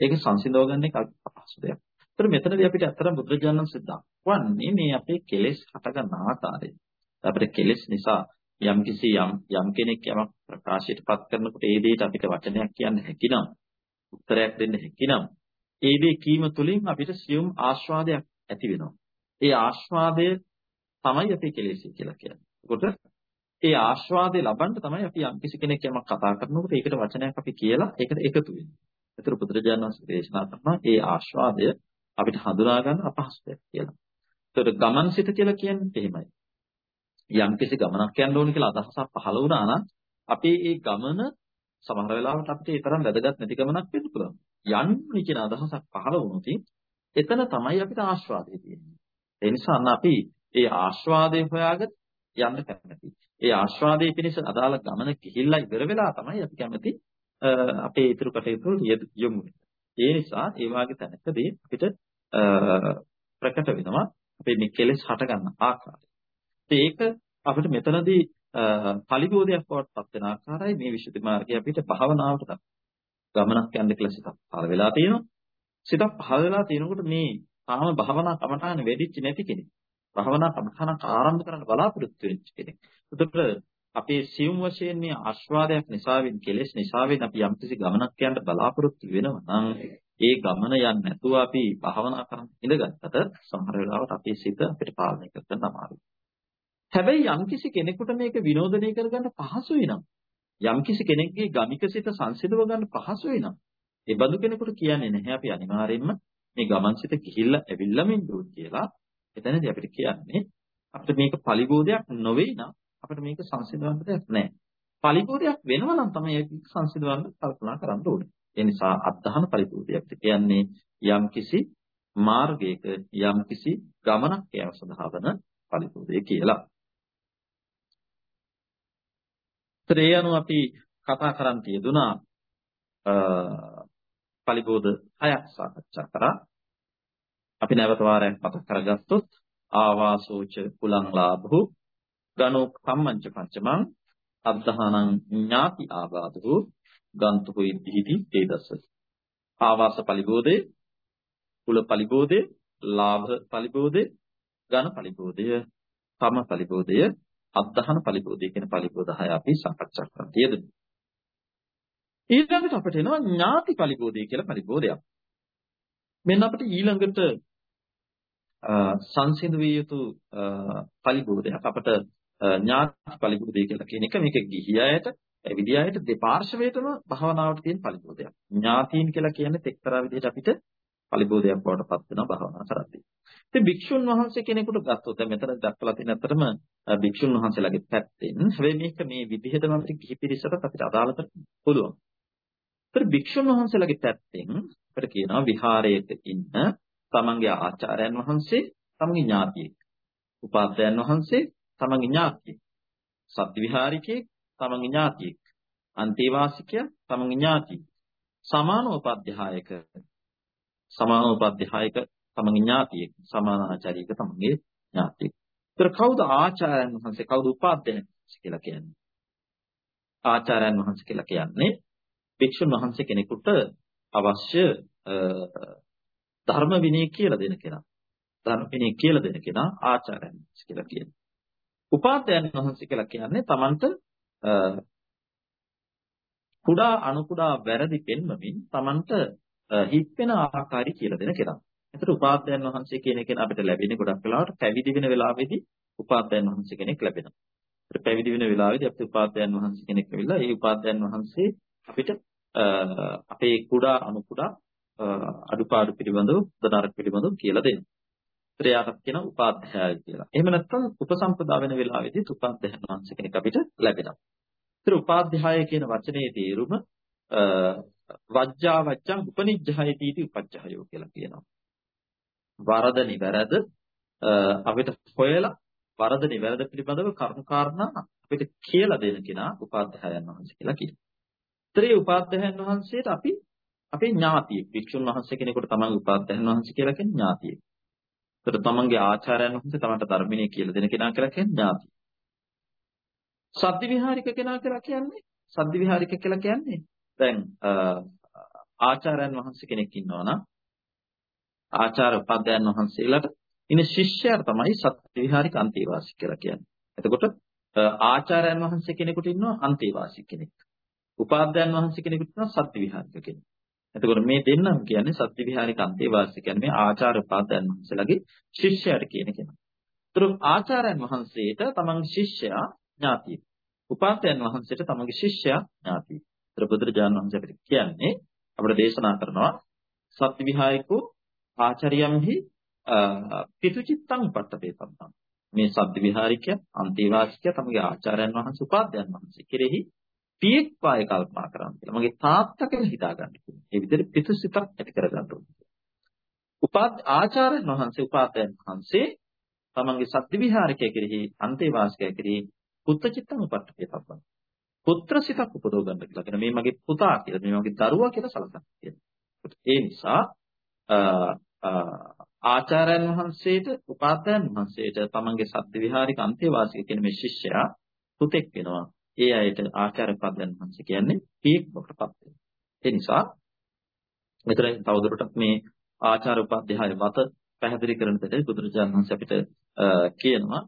ඒක සංසිඳව ගන්න එක අපහසු දෙයක්. ඒතර මෙතනදී අපිට අත්‍තරම් බුදුරජාණන් සිද්ධාක්වන්නේ මේ අපේ කෙලෙස් හටගන්න ආකාරය. අපිට කෙලෙස් නිසා යම් කිසි යම් යම් කෙනෙක් යමක් ප්‍රකාශයටපත් කරනකොට ඒ දෙයට අපිට වචනයක් කියන්න හැකිනම් උත්තරයක් දෙන්න හැකිනම් ඒ දේ කීම තුළින් අපිට සියුම් ආස්වාදයක් ඇති වෙනවා. ඒ ආස්වාදය තමයි අපි කෙලෙසි කියලා කියන්නේ. ඒකට ඒ ආස්වාදය ලබන්න තමයි අපි යම් කිසි කෙනෙක් යමක් කතා කරනකොට ඒකට වචනයක් අපි කියලා ඒකට එකතු වෙන්නේ. ඒතර බුදුරජාණන් වහන්සේ දේශනා කරනවා ඒ ආස්වාදය අපිට හඳුනා ගන්න අපහසුයක් කියලා. ඒතර ගමන්සිත කියලා කියන්නේ එහෙමයි. යම් කිසි ගමනක් යන්න ඕන කියලා අදහසක් පහළ වුණා නම් අපි ඒ ගමන සමහර වෙලාවට අපිට ඒ තරම් වැදගත් නැති ගමනක් වෙන්න පුළුවන්. යන්නේ කියන අදහසක් පහළ වුණොත් එතන තමයි අපිට ආස්වාදය තියෙන්නේ. ඒ නිසා අන්න අපි ඒ ආස්වාදය හොයාගෙන යන්න කැමති. ඒ ආස්වාදයේ පිණිස අදාළ ගමන ගිහිල්ලා ඉවර වෙලා තමයි අපි කැමති අපේ ඉතුරු කටයුතු යොමු ඒ නිසා ඒ වාගේ තැනකදී අපිට ප්‍රකට වෙනවා අපේ මේ කෙලෙස් හට ගන්න ආකාරය. ඒක අපිට මෙතනදී පරිබෝධයක් බවට පත් වෙන ආකාරයි මේ විශුද්ධි මාර්ගය අපිට භාවනාවට ගමනක් යන්න කියලා සිතක් පහළ වෙලා තියෙනවා. සිතක් පහළ වෙලා තියෙනකොට මේ තාම භාවනා කමඨාන වැඩිච්ච නැති කෙනෙක්. භාවනා කමඨානක් ආරම්භ කරන්න බලාපොරොත්තු වෙච්ච කෙනෙක්. එතකොට අපේ සියුම් වශයෙන් මේ ආස්වාදයක් නිසාවෙන් කෙලෙස් නිසාවෙන් අපි යම්කිසි ගමනක් යන්න බලාපොරොත්තු වෙනවා නම් ඒ ගමන යන්නේ නැතුව අපි භාවනා කරන් ඉඳගත්තට සමහර වෙලාවට අපේ සිත අපිට පාලනය කරගන්න අමාරුයි. හැබැයි යම්කිසි කෙනෙකුට මේක විනෝදනය කරගන්න පහසුයි නම් යම්කිසි කෙනෙක්ගේ ගමික සිත සංසිඳව ගන්න පහසුයි නම් ඒ බඳු කෙනෙකුට කියන්නේ නැහැ අපි අනිවාර්යයෙන්ම මේ ගමන් සිත ගිහිල්ලා ඇවිල්ලාම ඉන්නුත් කියලා. එතනදී අපිට කියන්නේ අපිට මේක පලිබෝධයක් නොවේ නම් අපිට මේක සංසිඳවන්න දෙයක් නැහැ. පලිබෝධයක් වෙනවා නම් තමයි ඒක සංසිඳවන්න කල්පනා කරන්න ඕනේ. ඒ නිසා අත්දහන පරිපූර්ණයක් කියන්නේ යම්කිසි මාර්ගයක යම්කිසි ගමනක් යාම සඳහා වන පරිපූර්ණය කියලා. ඒ අනුව අපි කතා කරන් තියදුනා පලිබෝධ හයක් සාකච්ඡා කරා. අපි නැවත වාරයක් මතක් කරගත්තොත් ආවාසෝච කුලං ලාභු ගනෝ කම්මංච පංචමං අද්ධානං ඥාති ආබාධු ගන්තුකෝ ඉද්ධිති තේදස ආවාස පලිබෝධේ කුල පලිබෝධේ ලාභ පලිබෝධේ ඝන පලිබෝධය තම පලිබෝධය අද්ධහන පලිබෝධය කියන පලිබෝධ හය අපි සාකච්ඡා කරන්න තියෙනවා. ඊළඟට අපිට එනවා ඥාති පලිබෝධය කියලා පලිබෝධයක්. මෙන්න අපිට ඊළඟට සංසිඳ විය යුතු පලිබෝධයක් අපිට ඥාති පලිබෝධය කියලා කියන එක මේක ගිහියයට විද්‍යාවට දෙපාර්ශවයටම භාවනාවට තියෙන පරිබෝධයක්. ඥාතීන් කියලා කියන්නේ එක්තරා විදිහට අපිට පරිබෝධයක් බවට පත් වෙනවා භාවනා කරද්දී. ඉතින් භික්ෂුන් වහන්සේ කෙනෙකුට ගත්තොත් දැන් මෙතන දක්වලා තියෙන අතරම භික්ෂුන් වහන්සේලාගේ පැත්තෙන් හැබැයි මේක මේ විදිහටම අපිට කිහි පිරිසකට අපිට අදාළ කරන්න පුළුවන්. ඒත් භික්ෂුන් වහන්සේලාගේ පැත්තෙන් අපිට කියනවා විහාරයක ඉන්න තමන්ගේ ආචාර්යයන් වහන්සේ තමන්ගේ ඥාතියෙක්. උපාධ්‍යයන් වහන්සේ තමන්ගේ ඥාතියෙක්. සත්‍ය විහාරිකයෙක් තමන්ගේ ඥාතියෙක්. අන්තේවාසිකයා තමන්ගේ ඥාතියෙක්. සමානෝපාධ්‍යායක සමානෝපාධ්‍යායක තමන්ගේ ඥාතියෙක්. සමානාචාරීක තමන්ගේ ඥාතියෙක්. ඒතර කවුද ආචාර්යයන් වහන්සේ කවුද උපාධ්‍යයන් කියලා කියන්නේ? ආචාර්යයන් වහන්සේ කියලා කියන්නේ භික්ෂුන් වහන්සේ කෙනෙකුට අවශ්‍ය ධර්ම විනය කියලා දෙන කෙනා. ධර්ම විනය කියලා දෙන කෙනා ආචාර්යයන් කියලා කියනවා. උපාධ්‍යයන් වහන්සේ කියලා කියන්නේ Tamanට කුඩා අණු කුඩා වැරදි පෙන්වමින් Tamanට හිත් වෙන ආකාරي කියලා දෙන කෙනා. එතකොට උපාධ්‍යයන් වහන්සේ කියන එක අපිට ලැබෙන්නේ ගොඩක් වෙලාවට පැවිදි වෙන වෙලාවේදී උපාධ්‍යයන් වහන්සේ කෙනෙක් ලැබෙනවා. ඒත් පැවිදි වෙන වෙලාවේදී අපිට උපාධ්‍යයන් වහන්සේ කෙනෙක් වෙවිලා ඒ උපාධ්‍යයන් වහන්සේ අපිට අපේ කුඩා අණු කුඩා අඩුපාඩු පිළිබඳව දනරක් පිළිබඳව කියලා දෙනවා. ත්‍යාටත් කියන උපාධ්‍යාය කියලා. එහෙම නැත්නම් උපසම්පදා වෙන වෙලාවේදී උපාධ්‍යයන් වහන්සේ කෙනෙක් අපිට ලැබෙනවා. ඒතර උපාධ්‍යාය කියන වචනේ තේරුම වජ්ජා වච්ඡං උපනිජ්ජහයති इति උපජ්ජහයෝ කියලා කියනවා. වරද නිවැරද අපිට හොයලා වරද නිවැරද පිළිබඳව කරුණාකාරණා අපිට කියලා දෙන කෙනා උපාධ්‍යායන් වහන්සේ කියලා කියනවා. ත්‍රි උපාධ්‍යායන් වහන්සේට අපි අපේ ඥාතියෙක් වික්ෂුන් වහන්සේ කෙනෙකුට තමයි උපාධ්‍යායන් වහන්සේ කියලා කියන්නේ ඥාතියෙක්. ඒතර තමන්ගේ ආචාර්යයන් වහන්සේ තමන්ට ධර්මිනේ කියලා දෙන කෙනා කියලා කියන්නේ ඥාති. සද්දි විහාරික කෙනා කියලා කියන්නේ සද්දි විහාරික කියලා කියන්නේ දැන් ආචාර්යයන් වහන්සේ කෙනෙක් ඉන්නවා නම් ආචාර්ය උපාධ්‍යයන් වහන්සේලාට ඉන ශිෂ්‍යයාට තමයි සත්‍ය විහාරික අන්තේවාසික කියලා කියන්නේ. එතකොට ආචාර්යයන් වහන්සේ කෙනෙකුට ඉන්නවා අන්තේවාසික කෙනෙක්. උපාධ්‍යයන් වහන්සේ කෙනෙකුට ඉන්නවා සත්‍ය විහාරික කෙනෙක්. එතකොට මේ දෙන්නම කියන්නේ සත්‍ය විහාරික අන්තේවාසික කියන්නේ ආචාර්ය උපාධ්‍යයන් වහන්සේලාගේ ශිෂ්‍යයාට කියන කෙනා. ඒතර ආචාර්යයන් වහන්සේට තමන්ගේ ශිෂ්‍යයා ඥාතිය. උපාසයන් වහන්සේට තමගේ ශිෂ්‍යයා ඥාතිය. ඒතර බුදුරජාණන් වහන්සේ අපිට කියන්නේ අපිට දේශනා කරනවා සත්‍ය විහාරිකෝ ආචාර්යයන්හි පිතුචිත්තං පට්ඨපේතම්. මේ සත්‍ය විහාරිකය අන්තිවාසිකය තමගේ ආචාර්යයන් වහන්සේ උපාධ්‍යයන් වහන්සේ කෙරෙහි පියෙක් වායේ කල්පනා කරන්න කියලා. මගේ තාත්තා කියලා හිතා ගන්න කියලා. ඒ විදිහට පිටුසිතක් ඇති කර ගන්න ඕනේ. උපාධ ආචාර්යන් වහන්සේ උපාධ්‍යයන් වහන්සේ තමන්ගේ සත්‍ය විහාරකය කෙරෙහි අන්තේවාසිකය කෙරෙහි පුත්‍ර චිත්තං උපට්ඨිය තබ්බන. පුත්‍ර සිතක් උපදව ගන්න කියලා කියන මේ මගේ පුතා කියලා මේ මගේ දරුවා කියලා සලකන්න කියන. ඒ නිසා ආචාර්යයන් වහන්සේට උපාධ්‍යයන් වහන්සේට තමන්ගේ සත්‍ය විහාරික අන්තේවාසික කියන මේ ශිෂ්‍යයා පුතෙක් වෙනවා. ඒ අයට ආචාර්ය පදයන් වහන්සේ කියන්නේ පියෙක් බවටපත් වෙනවා. ඒ නිසා මෙතන තවදුරටත් මේ ආචාර උපාධ්‍යාය වත පැහැදිලි කරන තැනදී බුදුරජාණන් වහන්සේ අපිට කියනවා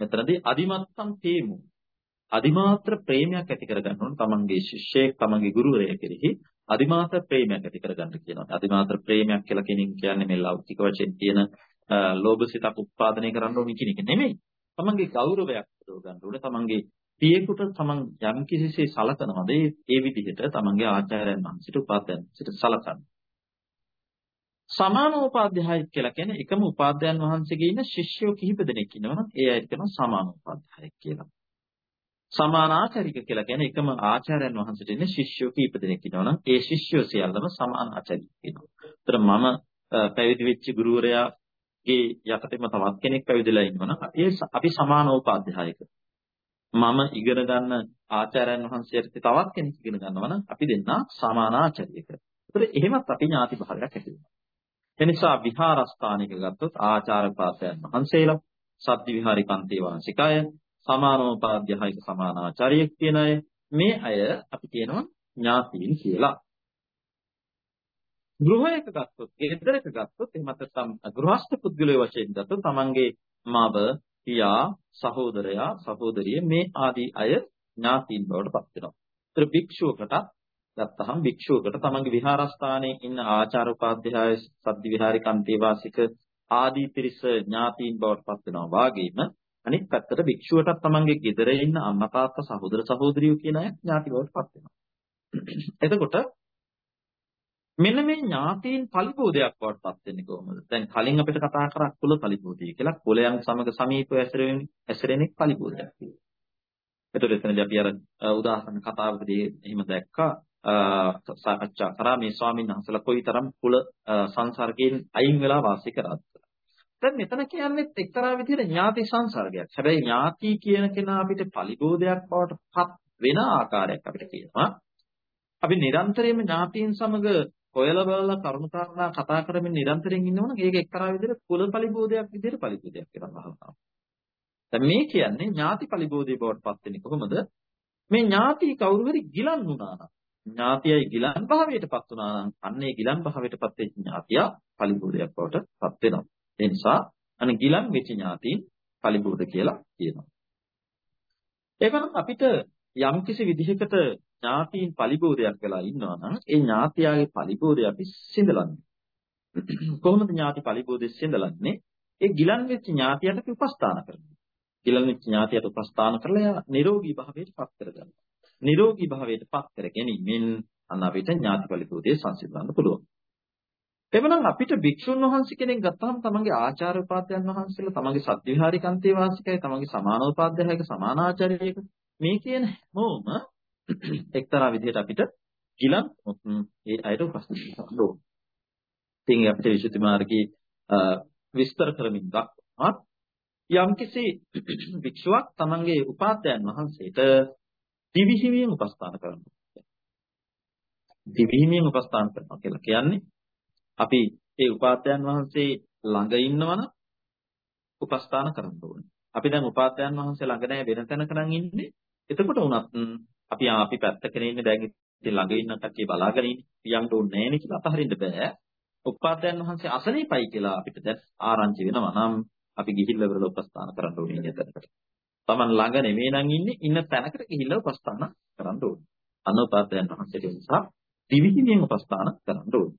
මෙතනදී අදිමත්තම් තේමු අදිමාත්‍ර ප්‍රේමයක් ඇති කරගන්න ඕන තමන්ගේ ශිෂ්‍යයෙක් තමන්ගේ ගුරුවරයෙක් කෙරෙහි අදිමාත්‍ර ප්‍රේමයක් ඇති කරගන්න කියනවා. අදිමාත්‍ර ප්‍රේමයක් කියලා කෙනින් කියන්නේ මේ ලෞකික වශයෙන් තියෙන ලෝභසිතක් උත්පාදනය කරන්න ඕන කියන එක නෙමෙයි. තමන්ගේ ගෞරවයක් පුදව ගන්න ඕනේ. තමන්ගේ පියෙකුට තමන් යම් කිසිසේ සලකනවද ඒ විදිහට තමන්ගේ ආචාර්යයන් වහන්සේට උපාධ්‍යයන් වහන්සේට සලකන්න. සමානෝපාධ්‍යාය කියලා කියන්නේ එකම උපාධ්‍යයන් වහන්සේගේ ඉන්න ශිෂ්‍යයෝ කිහිප දෙනෙක් ඉන්නවා නම් ඒ අයට කියනවා සමානෝපාධ්‍යාය කියලා. සමානාචාරික කියලා කියන්නේ එකම ආචාර්යයන් වහන්සේට ඉන්න ශිෂ්‍යයෝ කිහිප දෙනෙක් ඉන්නවා නම් ඒ ශිෂ්‍යයෝ සියල්ලම සමානාචාරික කියනවා. ඒතර මම පැවිදි වෙච්ච ගුරුවරයාගේ යටතේම තවත් කෙනෙක් පැවිදිලා ඉන්නවා නම් ඒ අපි සමානෝපාධ්‍යායක. මම ඉගෙන ගන්න ආචාර්යයන් වහන්සේට තවත් කෙනෙක් ඉගෙන ගන්නවා නම් අපි දෙන්නා සමානාචාරික. ඒතර එහෙමත් අපි ඥාති භාවයක් ඇති වෙනවා. එනිසා විහාරස්ථානික ගත්තොත් ආචාර්යපාසයන් වහන්සේලා සත්‍ය විහාරිකන්තේ වාසිකය සමානෝපාධ්‍යායික සමානාචාර්යෙක් කියන අය මේ අය අපි කියනවා ඥාතීන් කියලා. ගෘහයක ගත්තොත් ගෙදරක ගත්තොත් එහෙම නැත්නම් ගෘහස්ත පුද්ගලයෝ වශයෙන් ගත්තොත් තමන්ගේ මව, පියා, සහෝදරයා, සහෝදරිය මේ ආදී අය ඥාතීන් බවට පත් වෙනවා. ඒතර භික්ෂුවකට ගත්තහම භික්ෂුවකට තමන්ගේ විහාරස්ථානයේ ඉන්න ආචාර උපාධ්‍යාය සද්දි විහාරිකන්තේ වාසික ආදී පිරිස ඥාතීන් බවට පත් වෙනවා වාගේම අනිත් පැත්තට භික්ෂුවටත් තමන්ගේ ගෙදර ඉන්න අම්මා තාත්තා සහෝදර සහෝදරියෝ කියන අය ඥාති බවට පත් වෙනවා. එතකොට මෙන්න මේ ඥාතීන් පරිබෝධයක් බවට පත් වෙන්නේ කොහොමද? දැන් කලින් අපිට කතා කරා කුල පරිබෝධය කියලා. කුලයන් සමග සමීපව ඇසරෙන ඇසරෙනෙක් පරිබෝධයක් කියලා. එතකොට එතනදී අපි අර උදාහරණ කතාවකදී එහෙම දැක්කා සාකච්ඡා කරා මේ ස්වාමීන් වහන්සේලා කොයිතරම් කුල සංසර්ගයෙන් අයින් වෙලා වාසය කරාද දැන් මෙතන කියන්නේ එක්තරා විදිහට ඥාති සංසර්ගයක්. හැබැයි ඥාති කියන කෙනා අපිට පලිබෝධයක් බවට පත් වෙන ආකාරයක් අපිට කියනවා. අපි නිරන්තරයෙන්ම ඥාතීන් සමග හොයලා බලලා කරුණාකාරණා කතා කරමින් නිරන්තරයෙන් ඉන්නවනම් ඒක එක්තරා විදිහට කුල පලිබෝධයක් විදිහට පලිබෝධයක් කියලා බලනවා. දැන් මේ කියන්නේ ඥාති පලිබෝධය බවට පත් වෙන්නේ කොහොමද? මේ ඥාති කවුරු හරි ගිලන් වුණා නම් ඥාතියයි ගිලන් භාවයටපත් වුණා නම් අන්නේ ගිලන් භාවයටපත් වෙච්ච ඥාතියා පලිබෝධයක් බවට පත් වෙනවා. ඒ නිසා අනේ ගිලන් වෙච්ච ඥාතීන් පලිබෝධ කියලා කියනවා. ඒකනම් අපිට යම්කිසි විදිහකට ඥාතීන් පලිබෝධයක් වෙලා ඉන්නවා නම් ඒ ඥාතියාගේ පලිබෝධය අපි සිඳලන්නේ. *clears throat* කොහොමද ඥාති පලිබෝධය සිඳලන්නේ? ඒ ගිලන් වෙච්ච ඥාතියට අපි උපස්ථාන කරනවා. ගිලන් වෙච්ච ඥාතියට උපස්ථාන කරලා එයා නිරෝගී භාවයට පත් කරගන්නවා. නිරෝගී භාවයට පත් කර ගැනීමෙන් අන්න අපිට ඥාති පරිපෝධය සංසිඳවන්න පුළුවන්. එවනම් අපිට භික්ෂුන් වහන්සේ කෙනෙක් ගත්තාම තමන්ගේ ආචාර්ය උපාධ්‍යයන් වහන්සේලා තමන්ගේ සත්‍යවිහාරිකන්තේ වාසිකයි තමන්ගේ සමානෝපාධ්‍යායක සමානාචාර්යයක මේ කියන හැමෝම *coughs* එක්තරා විදිහට අපිට ගිලන් ඒ අයට උපස්ථිත කරන්න ඕන. ඉතින් අපිට විසුද්ධි මාර්ගයේ විස්තර කරමින් දක්වනවා යම්කිසි *coughs* භික්ෂුවක් තමන්ගේ උපාධ්‍යයන් වහන්සේට දිවිහිමියෙන් උපස්ථාන කරනවා. දිවිහිමියෙන් උපස්ථාන කරනවා කියලා කියන්නේ අපි ඒ උපාධ්‍යයන් වහන්සේ ළඟ ඉන්නවනම් උපස්ථාන කරන්න ඕනේ. අපි දැන් උපාධ්‍යයන් වහන්සේ ළඟ නැහැ වෙන තැනක නම් ඉන්නේ. එතකොට උනත් අපි අපි පැත්තකනේ ඉන්නේ දැන් ඉතින් ළඟ ඉන්න කට්ටිය බලාගෙන ඉන්නේ. පියන්ට ඕනේ නැහැ නේ කියලා අතහරින්න බෑ. උපාධ්‍යයන් වහන්සේ අසනීපයි කියලා අපිට දැන් ආරංචි වෙනවා නම් අපි ගිහිල්ලා වල උපස්ථාන කරන්න ඕනේ නේද? Taman ළඟ නෙමෙයි නම් ඉන්නේ ඉන්න තැනකට ගිහිල්ලා උපස්ථාන කරන්න ඕනේ. අනුපාතයන් වහන්සේට නිසා දිවිහිමියෙන් උපස්ථාන කරන්න ඕනේ.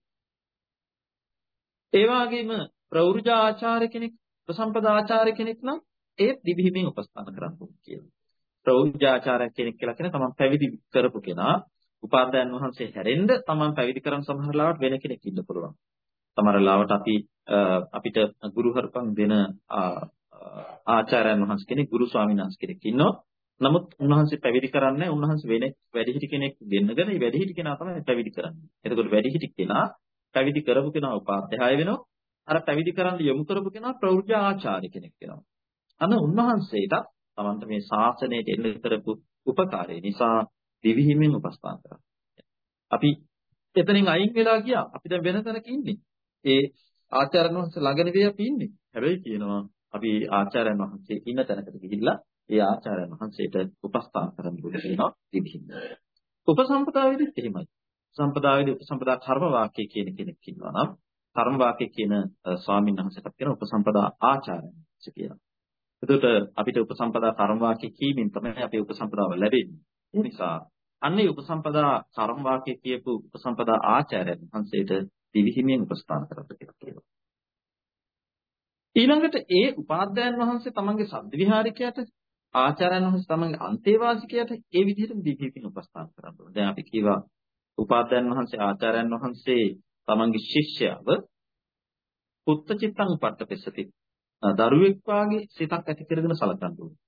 ඒ වගේම ප්‍රවෘජා ආචාර්ය කෙනෙක් ප්‍රසම්පදා ආචාර්ය කෙනෙක් නම් ඒ දිවිහිමියෙන් උපස්ථාන කරන්න ඕනේ කියලා. ප්‍රවෘජා ආචාර්ය කෙනෙක් කියලා කියන තමන් පැවිදි කරපු කෙනා උපාධ්‍යයන් වහන්සේ හැරෙන්න තමන් පැවිදි කරන් සමහර ලාවට වෙන කෙනෙක් ඉන්න පුළුවන්. සමහර ලාවට අපි අපිට ගුරුහරුකම් දෙන ආචාර්යයන් වහන්සේ කෙනෙක් ගුරු ස්වාමීන් වහන්සේ කෙනෙක් ඉන්නවා. නමුත් උන්වහන්සේ පැවිදි කරන්නේ උන්වහන්සේ වෙන වැඩිහිටි කෙනෙක් ගෙන්නගෙන ඒ වැඩිහිටි කෙනා තමයි පැවිදි කරන්නේ. එතකොට වැඩිහිටි කෙනා පැවිදි කරපු කෙනා උපාධ්‍යාය වෙනවා. අර පැවිදි කරන්න යොමු කරපු කෙනා ප්‍රවෘත්ති ආචාර්ය කෙනෙක් වෙනවා. අන්න උන්වහන්සේට තමන්ට මේ ශාසනයට එන්න කරපු උපකාරය නිසා දිවිහිමින් උපස්ථාන කරා. අපි එතනින් අයින් වෙලා ගියා. අපි දැන් වෙන තැනක ඉන්නේ. ඒ ආචාර්යන් වහන්සේ ළඟ නෙවෙයි අපි ඉන්නේ. හැබැයි කියනවා අපි ආචාර්යන් වහන්සේ ඉන්න තැනකට ගිහිල්ලා ඒ ආචාර්යන් වහන්සේට උපස්ථාන කරන්න බුදු කියනවා දිවිහිම. උපසම්පදාවේදීත් එහෙමයි. සම්පදාවේදී උපසම්පදා කර්ම වාක්‍ය කියන කෙනෙක් ඉන්නවා නම් කර්ම වාක්‍ය කියන ස්වාමීන් වහන්සේට කියන උපසම්පදා ආචාර්යන් කියලා. එතකොට අපිට උපසම්පදා කර්ම වාක්‍ය කීමෙන් තමයි අපේ උපසම්පදාව ලැබෙන්නේ. ඒ නිසා අන්නේ උපසම්පදා කර්ම වාක්‍ය කියපු උපසම්පදා ආචාර්යයන් වහන්සේට දිවිහිමියෙන් උපස්ථාන කරලා කියලා කියනවා. ඊළඟට ඒ උපාධ්‍යයන් වහන්සේ තමන්ගේ සද්ද විහාරිකයට ආචාර්යයන් වහන්සේ තමන්ගේ අන්තේවාසිකයට ඒ විදිහටම දිවිහිමියෙන් උපස්ථාන කරනවා. දැන් අපි කියවා උපාධ්‍යයන් වහන්සේ ආචාර්යයන් වහන්සේ තමන්ගේ ශිෂ්‍යයව පුත්ත චිත්තං උපට්ඨපෙස්සති දරුවෙක් වාගේ සිතක් ඇති කරගෙන සලකන්න ඕනේ.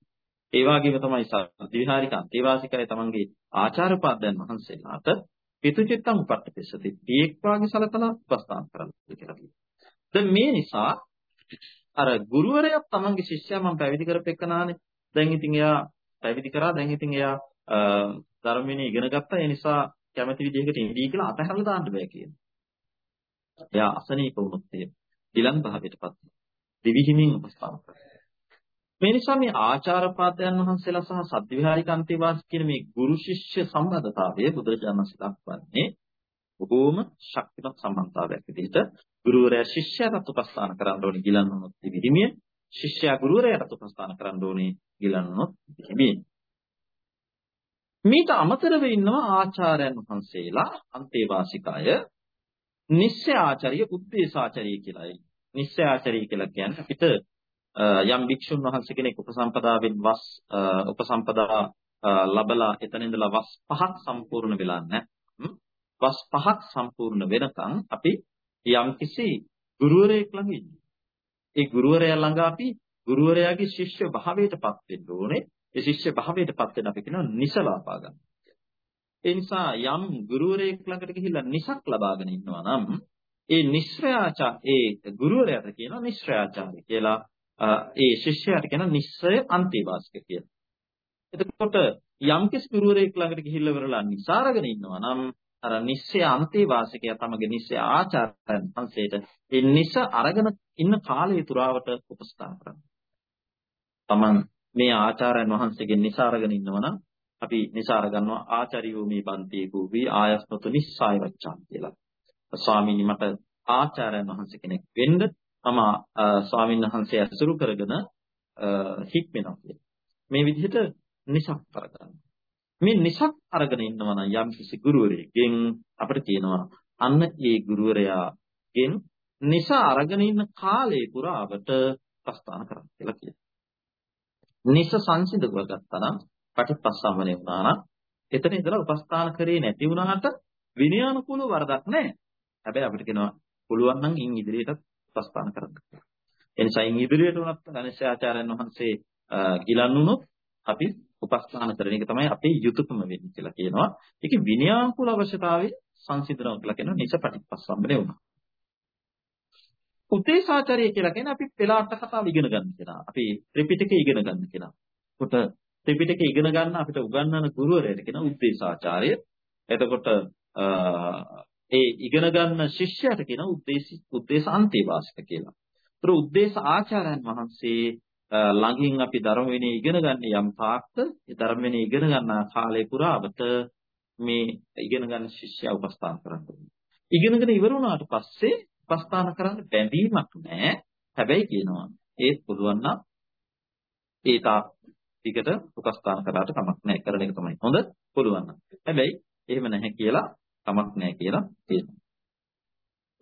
ඒ වගේම තමයි සද්විහාරික අන්තේවාසිකය තමන්ගේ ආචාර්ය පාදයන් වහන්සේලාට පිතුචිත්තං උපට්ඨපෙස්සති පියෙක් වාගේ සලකලා උපස්ථාන කරන්න කියලා කියනවා. දැන් මේ නිසා අර ගුරුවරයා තමන්ගේ ශිෂ්‍යයා මම පැවිදි කරපෙන්නනානේ. දැන් ඉතින් එයා පැවිදි කරා දැන් ඉතින් එයා ධර්මවිනය ඉගෙන ගත්තා. ඒ නිසා කැමැති විදිහකට ඉඳී කියලා අතහැරලා දාන්න බෑ කියනවා. එයා අසනීප වුණොත් ඒ දිලන් භාවයටපත් වෙනවා. දිවිහිමින් උපස්ථාන කරනවා. මේ නිසා මේ ආචාරපාදයන් වහන්සේලා සහ සත්‍විහාරිකන්තේ වාස කියන මේ ගුරු ශිෂ්‍ය සම්බන්ධතාවය බුදුරජාණන් වහන්සේ දක්වන්නේ බොහෝම ශක්තිමත් සම්බන්ධතාවයක් විදිහට ගුරුවරයා ශිෂ්‍යයාට උපස්ථාන කරන්න ඕනේ ගිලන්වනොත් දිවිහිමිය ශිෂ්‍යයා ගුරුවරයාට උපස්ථාන කරන්න ඕනේ ගිලන්වනොත් දිවිහිමිය මේට අමතරව ඉන්නවා ආචාර්යයන් වහන්සේලා අන්තේවාසිකය නිස්සය ආචාර්ය උද්දේශාචාර්ය කියලායි නිස්සයාචරී කියලා කියන්නේ අපිට යම් භික්ෂුන් වහන්සේ කෙනෙක් උපසම්පදාවෙන් වස් උපසම්පදා ලබලා එතන ඉඳලා වස් පහක් සම්පූර්ණ වෙලා නැහැ. වස් පහක් සම්පූර්ණ වෙනකන් අපි යම් කිසි ගුරුවරයෙක් ළඟ ඉන්නේ. ඒ ගුරුවරයා ළඟ අපි ගුරුවරයාගේ ශිෂ්‍ය භාවයටපත් වෙන්න ඕනේ. ඒ ශිෂ්‍ය භාවයටපත් වෙන අපි කියනවා නිසලාපා ගන්න. ඒ නිසා යම් ගුරුවරයෙක් ළඟට ගිහිල්ලා නිසක් ලබාගෙන ඉන්නවා නම් ඒ නිශ්‍රයාචා ඒ ගුරුවරයාට කියනවා නිශ්‍රයාචාර්ය කියලා. ඒ ශිෂ්‍යයාට කියනවා නිස්සය අන්තිවාසික කියලා. එතකොට යම්කිසි ගුරුවරයෙක් ළඟට ගිහිල්ලා වරලා නිසාරගෙන ඉන්නවා නම් අර නිස්සය අන්තිවාසිකයා තමගේ නිස්සය ආචාර්යයන් වහන්සේට ඒ නිස අරගෙන ඉන්න කාලය තුරාවට උපස්ථාන කරනවා. තමන් මේ ආචාර්යයන් වහන්සේගෙන් නිසාරගෙන ඉන්නවා නම් අපි නිසාර ගන්නවා ආචාර්යෝ මේ බන්තිය කූවි ආයස්මතු නිස්සාය වච්චාන් කියලා. ස්වාමීනි මට ආචාර්යයන් වහන්සේ කෙනෙක් වෙන්න මම ස්වාමීන් වහන්සේ ඇසුරු කරගෙන හික්මෙනවා කියලා. මේ විදිහට නිසක් කරගන්න. මේ නිසක් අරගෙන ඉන්නවා නම් යම් කිසි ගුරුවරයෙක්ගෙන් අපිට කියනවා අන්න ඒ ගුරුවරයාගෙන් නිසා අරගෙන ඉන්න කාලේ පුරාවට ප්‍රස්ථාන කරන්න කියලා කියනවා. නිස සංසිඳව ගත්තා නම් පටිපස්සම්වනේ වුණා නම් එතන ඉඳලා උපස්ථාන කරේ නැති වුණාට විනයානුකූල වරදක් නැහැ. හැබැයි අපිට කියනවා පුළුවන් නම් ඉන් ඉදිරියටත් ප්‍රස්ථාන කරන්න. ඒ නිසා ඉන් ඉදිරියට උනත් ගණේශ ආචාර්යයන් වහන්සේ ගිලන් වුණොත් අපි උපස්ථාන කරන එක තමයි අපේ යුතුයකම වෙන්නේ කියලා කියනවා. ඒකේ විනයානුකූල අවශ්‍යතාවයේ සංසිඳනවා කියලා කියනවා නිසපටිපස්සම්බනේ වුණා. උදේසාචාර්ය කියලා කියන්නේ අපි පෙළාට කතාව ඉගෙන ගන්න කෙනා. අපි ත්‍රිපිටකය ඉගෙන ගන්න කෙනා. කොට ත්‍රිපිටකය ඉගෙන ගන්න අපිට උගන්වන ගුරුවරයාට කියන උද්දේශාචාර්ය. එතකොට ඒ ඉගෙන ගන්න ශිෂ්‍යයාට කියන උද්දේශ උද්දේශ අන්තේවාසික කියලා. ඒතර උද්දේශ ආචාර්යයන් වහන්සේ ළඟින් අපි ධර්ම විනය ඉගෙන ගන්න යම් තාක්ත ඒ ධර්ම විනය ඉගෙන ගන්න කාලය පුරාවට මේ ඉගෙන ගන්න ශිෂ්‍යයා උපස්ථාන කරන්න ඉගෙනගෙන ඉවර වුණාට පස්සේ උපස්ථාන කරන්න බැඳීමක් නැහැ. හැබැයි කියනවා ඒත් පුළුවන් නම් ඒ තා ටිකට උපස්ථාන කරාට කමක් නැහැ. කරන එක තමයි හොඳ පුළුවන් නම්. හැබැයි එහෙම නැහැ කියලා කමක් නැහැ කියලා කියනවා.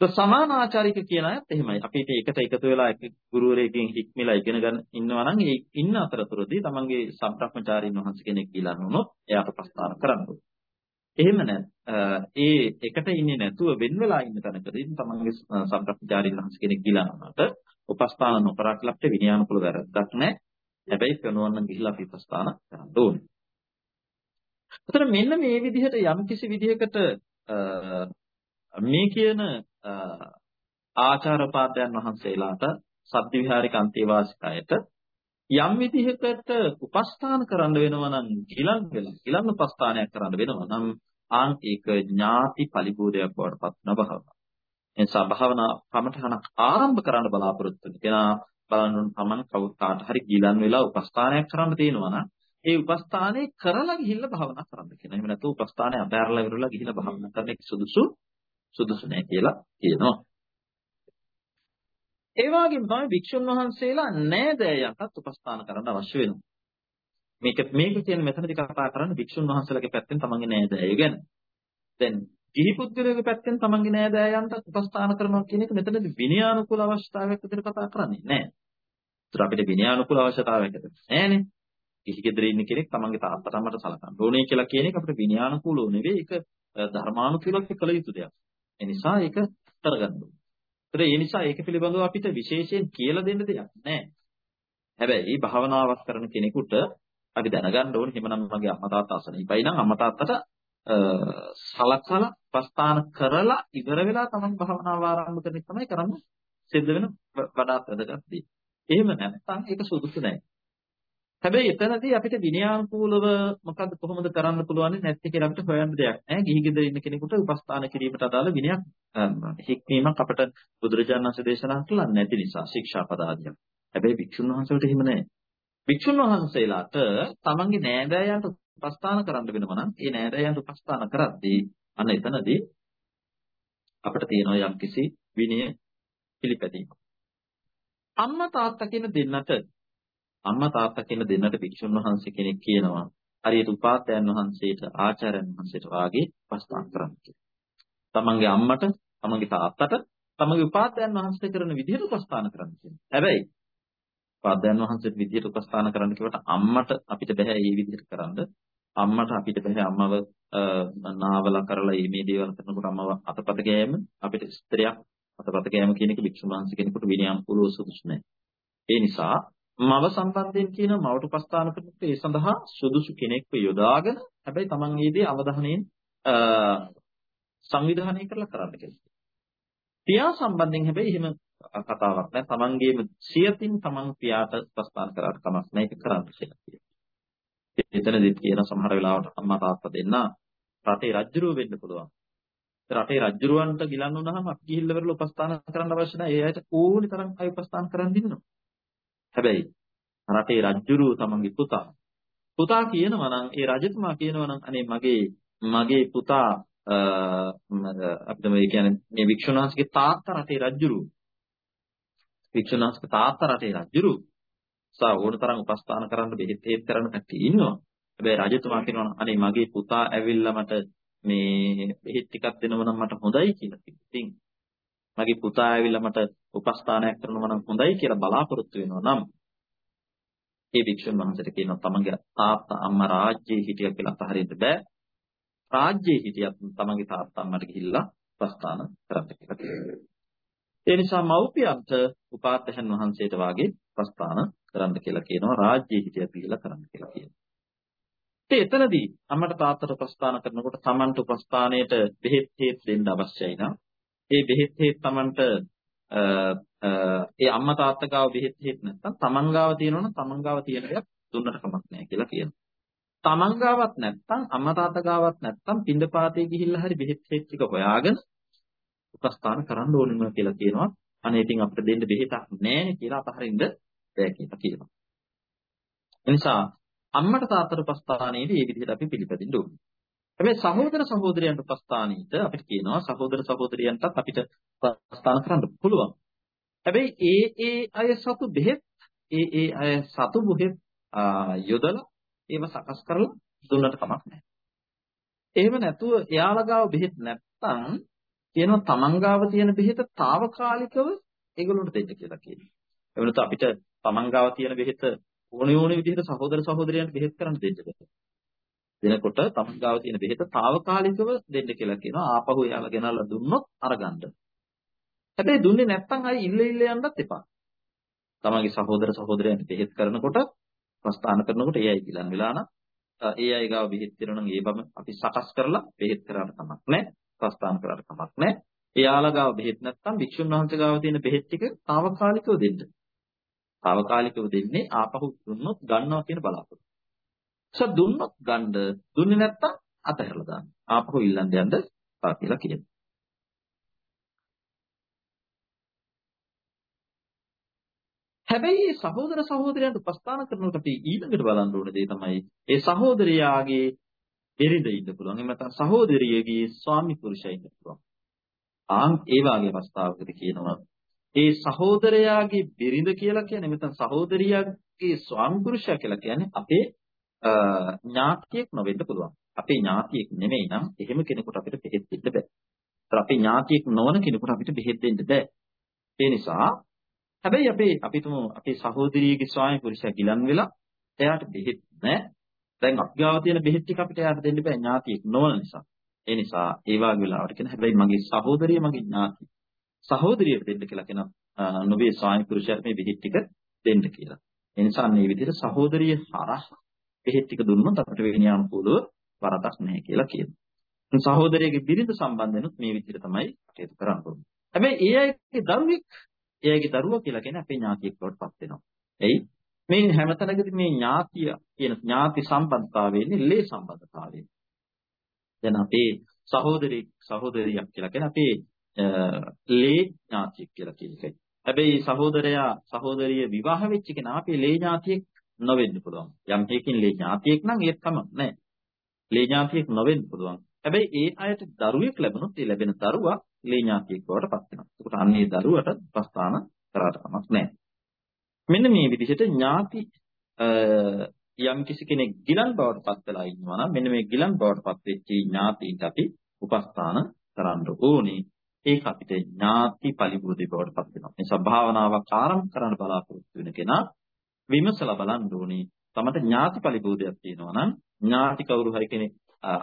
તો සමානාචාරික කියන අයත් එහෙමයි. අපිට එකට එකතු වෙලා එක ගුරුවරයෙක්ගෙන් හික්මිලා ඉගෙන ගන්න ඉන්නවා නම් ඒ ඉන්න අතරතුරදී තමන්ගේ සම්ප්‍රාප්තචාරින් වහන්සේ කෙනෙක් ගිලන් වුණොත් එයාට ප්‍රස්ථාන කරන්න ඕනේ. එහෙම නැත් ඒ එකට ඉන්නේ නැතුව වෙන් වෙලා ඉන්න තැනකදී තමන්ගේ සම්ප්‍රාප්තචාරින් වහන්සේ කෙනෙක් ගිලන් වුණාට උපස්ථාන නොකරට ලක්ට විනයානුකූල වැරද්දක් නැහැ. හැබැයි පෙනුවන් නම් ගිහිල්ලා අපි උපස්ථාන කරන්න ඕනේ. එතන මෙන්න මේ විදිහට යම් කිසි විදිහකට මේ කියන ආචාර පාදයන් වහන්සේලාට සත්‍ය විහාරික අන්තේවාසිකයට යම් විදිහකට උපස්ථාන කරන්න වෙනවා නම් ගිලන් වෙලා ගිලන් උපස්ථානයක් කරන්න වෙනවා නම් ආන් ඒක ඥාති පරිබෝධයක් බවට පත් වෙන භාවනාව. එනිසා භාවනා කමඨහනක් ආරම්භ කරන්න බලාපොරොත්තු වෙන කෙනා බලන්න තමන් කවුරු කාට හරි ගිලන් වෙලා උපස්ථානයක් කරන්න තියෙනවා නම් ඒ උපස්ථානේ කරලා ගිහිල්ලා භාවනා කරන්න කියන. එහෙම නැත්නම් උපස්ථානේ අතහැරලා ඉවරලා ගිහිල්ලා භාවනා කරන එක සුදුසු සුදුසු නෑ කියලා කියනවා. ඒ වගේම තමයි භික්ෂුන් වහන්සේලා නෑදෑයන්ටත් උපස්ථාන කරන්න අවශ්‍ය වෙනවා. මේක මේක කියන්නේ මෙතනදී කතා කරන්නේ භික්ෂුන් වහන්සේලාගේ පැත්තෙන් තමන්ගේ නෑදෑයෝ ගැන. දැන් ගිහි පුද්ගලයාගේ පැත්තෙන් තමන්ගේ නෑදෑයන්ට උපස්ථාන කරනවා කියන එක මෙතනදී විනයානුකූල අවස්ථාවක් විදිහට කතා කරන්නේ නෑ. ඒතර අපිට විනයානුකූල අවශ්‍යතාවයක් නෑනේ. කිසි ගෙදර ඉන්න කෙනෙක් තමන්ගේ තාත්තට අම්මට සලකන්න ඕනේ කියලා කියන එක අපිට විනයානුකූලව නෙවෙයි ඒක ධර්මානුකූලව කළ යුතු දෙයක්. ඒ නිසා ඒක කරගන්න ඕනේ. ඒතර ඒ නිසා ඒක පිළිබඳව අපිට විශේෂයෙන් කියලා දෙන්න දෙයක් නැහැ. හැබැයි භාවනාවක් කරන කෙනෙකුට අපි දැනගන්න ඕනේ එහෙමනම් මගේ අම්මා තාත්තා අසනීපයි නම් අම්මා තාත්තට සලකලා ප්‍රස්ථාන කරලා ඉවර වෙලා තමයි භාවනාව ආරම්භ කරන එක තමයි කරන්න සිද්ධ වෙන වඩාත් වැදගත් දේ. එහෙම නැත්නම් ඒක සුදුසු නැහැ. හැබැයි එතනදී අපිට විනයානුකූලව මොකද්ද කොහොමද කරන්න පුළුවන් නැත්තේ කියලා අපිට හොයන්න දෙයක් නැහැ. ගිහි ගෙදර ඉන්න කෙනෙකුට උපස්ථාන කිරීමට අදාළ විනයක් හික්මීමක් අපිට බුදුරජාණන් වහන්සේ දේශනා කළා නැති නිසා ශික්ෂාපද ආදිය. හැබැයි භික්ෂුන් වහන්සේලාට එහෙම නැහැ. භික්ෂුන් වහන්සේලාට තමන්ගේ නෑදෑයන්ට උපස්ථාන කරන්න වෙනවා නම් ඒ නෑදෑයන්ට උපස්ථාන කරද්දී අන්න එතනදී අපිට තියෙනවා යම්කිසි විනය පිළිපැදීම. අම්මා තාත්තා කියන දෙන්නට අම්මා තාත්තා කියන දෙන්නට භික්ෂුන් වහන්සේ කෙනෙක් කියනවා හරියට උපාත්‍යයන් වහන්සේට ආචාර්යයන් වහන්සේට වාගේ උපස්ථාන කරන්න කියලා. තමන්ගේ අම්මට, තමන්ගේ තාත්තට, තමන්ගේ උපාත්‍යයන් වහන්සේ කරන විදිහට උපස්ථාන කරන්න කියනවා. හැබැයි උපාත්‍යයන් වහන්සේට විදිහට උපස්ථාන කරන්න කියවට අම්මට අපිට බෑ මේ විදිහට කරන්න. අම්මට අපිට බෑ අම්මව නාවල කරලා මේ දේවල් කරනකොට අම්මව අතපත ගෑම අපිට ස්ත්‍රියක් අතපත ගෑම කියන එක භික්ෂුන් වහන්සේ කෙනෙකුට විනයම් පුරව සුදුසු නැහැ. ඒ නිසා මව සම්බන්ධයෙන් කියන මවට උපස්ථාන කරනකොට ඒ සඳහා සුදුසු කෙනෙක්ව යොදාගෙන හැබැයි Taman ඊදී අවධානයෙන් සංවිධානය කරලා කරන්න කියලා. පියා සම්බන්ධයෙන් හැබැයි එහෙම කතාවක් නෑ. Tamanගේම සියතින් Taman පියාට උපස්ථාන කරාට කමක් නෑ ඒක කරන්න කියලා කියනවා. එතනදිත් කියන සමහර වෙලාවට අම්මා තාත්තා දෙන්න රටේ රජුරුව වෙන්න පුළුවන්. රටේ රජුරවන්ට ගිලන් වුණාම අපි ගිහිල්ලා වෙරළ උපස්ථාන කරන්න අවශ්‍ය නැහැ. ඒ අයට ඕනි තරම් අය උපස්ථාන කරන් දිනනවා. හැබැයි රටේ රජුරු තමන්ගේ පුතා. පුතා කියනවා නම් ඒ රජතුමා කියනවා නම් අනේ මගේ මගේ පුතා අපිට මේ කියන්නේ මේ වික්ෂුණාංශගේ තාත්තා රටේ රජුරු වික්ෂුණාංශගේ තාත්තා රටේ රජුරු සා ඕනතරම් උපස්ථාන කරන්න බෙහෙත් හේත් කරන කට්ටිය ඉන්නවා. හැබැයි රජතුමා කියනවා අනේ මගේ පුතා ඇවිල්ලා මට මේ බෙහෙත් ටිකක් දෙනව නම් මට හොඳයි කියලා. ඉතින් මගේ පුතා ඇවිල්ලා මට උපස්ථානයක් කරනවා නම් හොඳයි කියලා බලාපොරොත්තු වෙනවා නම් ඒ භික්ෂුන් වහන්සේට කියනවා තමන්ගේ තාත්තා අම්මා රාජ්‍යයේ හිටිය කියලා අතහරින්න බෑ. රාජ්‍යයේ හිටියත් තමන්ගේ තාත්තා අම්මට ගිහිල්ලා ප්‍රස්ථාන කරන්න කියලා කියනවා. ඒ නිසා මව්පියන්ට උපාධ්‍යයන් වහන්සේට වාගේ ප්‍රස්ථාන කරන්න කියලා කියනවා. රාජ්‍යයේ හිටියත් ගිහිල්ලා කරන්න කියලා කියනවා. ඉතින් එතනදී අම්මට තාත්තට ප්‍රස්ථාන කරනකොට තමන්ට ප්‍රස්ථානයට බෙහෙත් හේත් දෙන්න අවශ්‍යයි නම් ඒ බෙහෙත් හේත් තමන්ට ඒ අම්මා තාත්තා ගාව බෙහෙත් හේත් නැත්නම් තමන් ගාව තියෙනවනම් තමන් ගාව තියෙන එකක් දුන්නට කමක් නැහැ කියලා කියනවා. තමන් ගාවත් නැත්නම් අම්මා තාත්තා ගාවත් නැත්නම් පින්දපාතේ ගිහිල්ලා හරි බෙහෙත් හේත් ටික හොයාගෙන උපස්ථාන කරන්න ඕනෙම කියලා කියනවා. අනේ ඉතින් අපිට දෙන්න බෙහෙතක් නැහැ කියලා අතහරින්න බෑ කියලා කියනවා. එනිසා අම්මට තාත්තට උපස්ථානයේදී මේ විදිහට අපි පිළිපදින්න ඕනේ. හැබැයි සහෝදර සහෝදරයන්ට උපස්ථානීට අපිට කියනවා සහෝදර සහෝදරියන්ටත් අපිට උපස්ථාන කරන්න පුළුවන්. හැබැයි ඒ ඒ අය සතු බෙහෙත් ඒ ඒ අය සතු බෙහෙත් යොදලා ඒව සකස් කරලා දුන්නට කමක් නැහැ. එහෙම නැතුව එයාලා ගාව බෙහෙත් නැත්තම් කියනවා තමන් ගාව තියෙන බෙහෙත తాවකාලිකව ඒගොල්ලන්ට දෙන්න කියලා කියනවා. ඒ වෙනතු අපිට තමන් ගාව තියෙන බෙහෙත ඕනේ ඕනේ විදිහට සහෝදර සහෝදරයන්ට බෙහෙත් කරන්න දෙන්න බෑ. දෙනකොට තමන් ගාව තියෙන බෙහෙත తాවකාලිකව දෙන්න කියලා කියනවා. ආපහු එයාලා ගෙනල්ලා දුන්නොත් අරගන්න. හැබැයි දුන්නේ නැත්නම් අය ඉල්ල ඉල්ල යන්නත් එපා. තමන්ගේ සහෝදර සහෝදරයන්ට බෙහෙත් කරනකොට ප්‍රස්ථාන කරනකොට ඒ අය ගිලන් වෙලා නම් ඒ අය ගාව බෙහෙත් දෙනවා නම් ඒ බම අපි සකස් කරලා බෙහෙත් කරාට කමක් නැහැ. ප්‍රස්ථාන කරාට කමක් නැහැ. එයාලා ගාව බෙහෙත් නැත්නම් භික්ෂුන් වහන්සේ ගාව තියෙන බෙහෙත් ටික తాවකාලිකව දෙන්න. తాවකාලිකව දෙන්නේ ආපහු දුන්නොත් ගන්නවා කියන බලාපොරොත්තු. ස දුන්නොත් ගන්න දුන්නේ නැත්නම් අතහැරලා දාන්න. ආපහු ඉල්ලන්න යන්න තා කියලා කියනවා. හැබැයි මේ සහෝදර සහෝදරයන්ට උපස්ථාන කරනකොට අපි ඊළඟට බලන්න ඕන දේ තමයි ඒ සහෝදරයාගේ එරිඳ ඉන්න පුළුවන්. එහෙම නැත්නම් සහෝදරියගේ ස්වාමි පුරුෂයා ඉන්න පුළුවන්. ආන් ඒ වාගේ අවස්ථාවකදී කියනවා ඒ සහෝදරයාගේ බිරිඳ කියලා කියන්නේ නැත්නම් සහෝදරියගේ ස්වාමි පුරුෂයා කියලා කියන්නේ අපේ ඥාතියෙක් නොවෙන්න පුළුවන්. අපේ ඥාතියෙක් නෙමෙයි නම් එහෙම කෙනෙකුට අපිට බෙහෙත් දෙන්න බෑ. ඒත් අපේ ඥාතියෙක් නොවන කෙනෙකුට අපිට බෙහෙත් දෙන්න බෑ. ඒ නිසා හැබැයි අපේ අපි තුමු අපේ සහෝදරියගේ ස්වාමි පුරුෂයා ගිලන් වෙලා එයාට බෙහෙත් නැහැ. දැන් අපි ගාව තියෙන බෙහෙත් ටික අපිට එයාට දෙන්න බෑ ඥාතියෙක් නොවන නිසා. ඒ නිසා ඒ වගේ වෙලාවට කියන හැබැයි මගේ සහෝදරිය මගේ ඥාති. සහෝදරියට දෙන්න කියලා කියන නොවේ ස්වාමි පුරුෂයාට මේ බෙහෙත් ටික දෙන්න කියලා. ඒ නිසා මේ විදිහට සහෝදරිය හරහා බෙහෙත් ටික දුන්නොත් අපිට විනයානුකූලව වරදක් නැහැ කියලා කියනවා. සහෝදරයේ බිරිඳ සම්බන්ධෙනුත් මේ විදිහට තමයි කටයුතු කරන්න ඕනේ. හැබැයි ඒ අයගේ දරුවෙක් ඒ අයගේ දරුවා කියලා කියන්නේ අපේ ඥාතියෙක් බවට පත් වෙනවා. එයි මේ හැමතැනකදී මේ ඥාතිය කියන ඥාති සම්බන්ධතාවයේදී ලේ සම්බන්ධතාවය. දැන් අපේ සහෝදරී සහෝදරියක් කියලා කියන්නේ අපේ ලේ ඥාතියෙක් කියලා කියන එකයි. හැබැයි සහෝදරයා සහෝදරිය විවාහ වෙච්ච කෙනා අපේ ලේ ඥාතියෙක් නොවෙන්න පුළුවන්. යම් හේකින් ලේ ඥාතියෙක් නම් ඒත් කමක් නැහැ. ලේ ඥාතියෙක් නොවෙන්න පුළුවන්. හැබැයි ඒ අයට දරුවෙක් ලැබුණොත් ඒ ලැබෙන දරුවා ලේ ඥාතියෙක් බවට පත් වෙනවා. ඒකට අන්නේ දරුවට ප්‍රස්ථාන කරාට කමක් නැහැ. මෙන්න මේ විදිහට ඥාති යම් කිසි කෙනෙක් ගිලන් බවට පත් වෙලා ඉන්නවා නම් මෙන්න මේ ගිලන් බවට පත් වෙච්ච ඥාතින්ට අපි උපස්ථාන කරන්න ඕනේ. ඒක අපිට ඥාති පරිබෝධි බවට පත් වෙනවා. මේ සබ්භාවනාවක් ආරම්භ කරන්න බලාපොරොත්තු වෙන කෙනා විමසලා බලන්න ඕනේ. තමට ඥාති පරිබෝධයක් තියෙනවා නම් ඥාති කවුරු හරි කෙනෙක්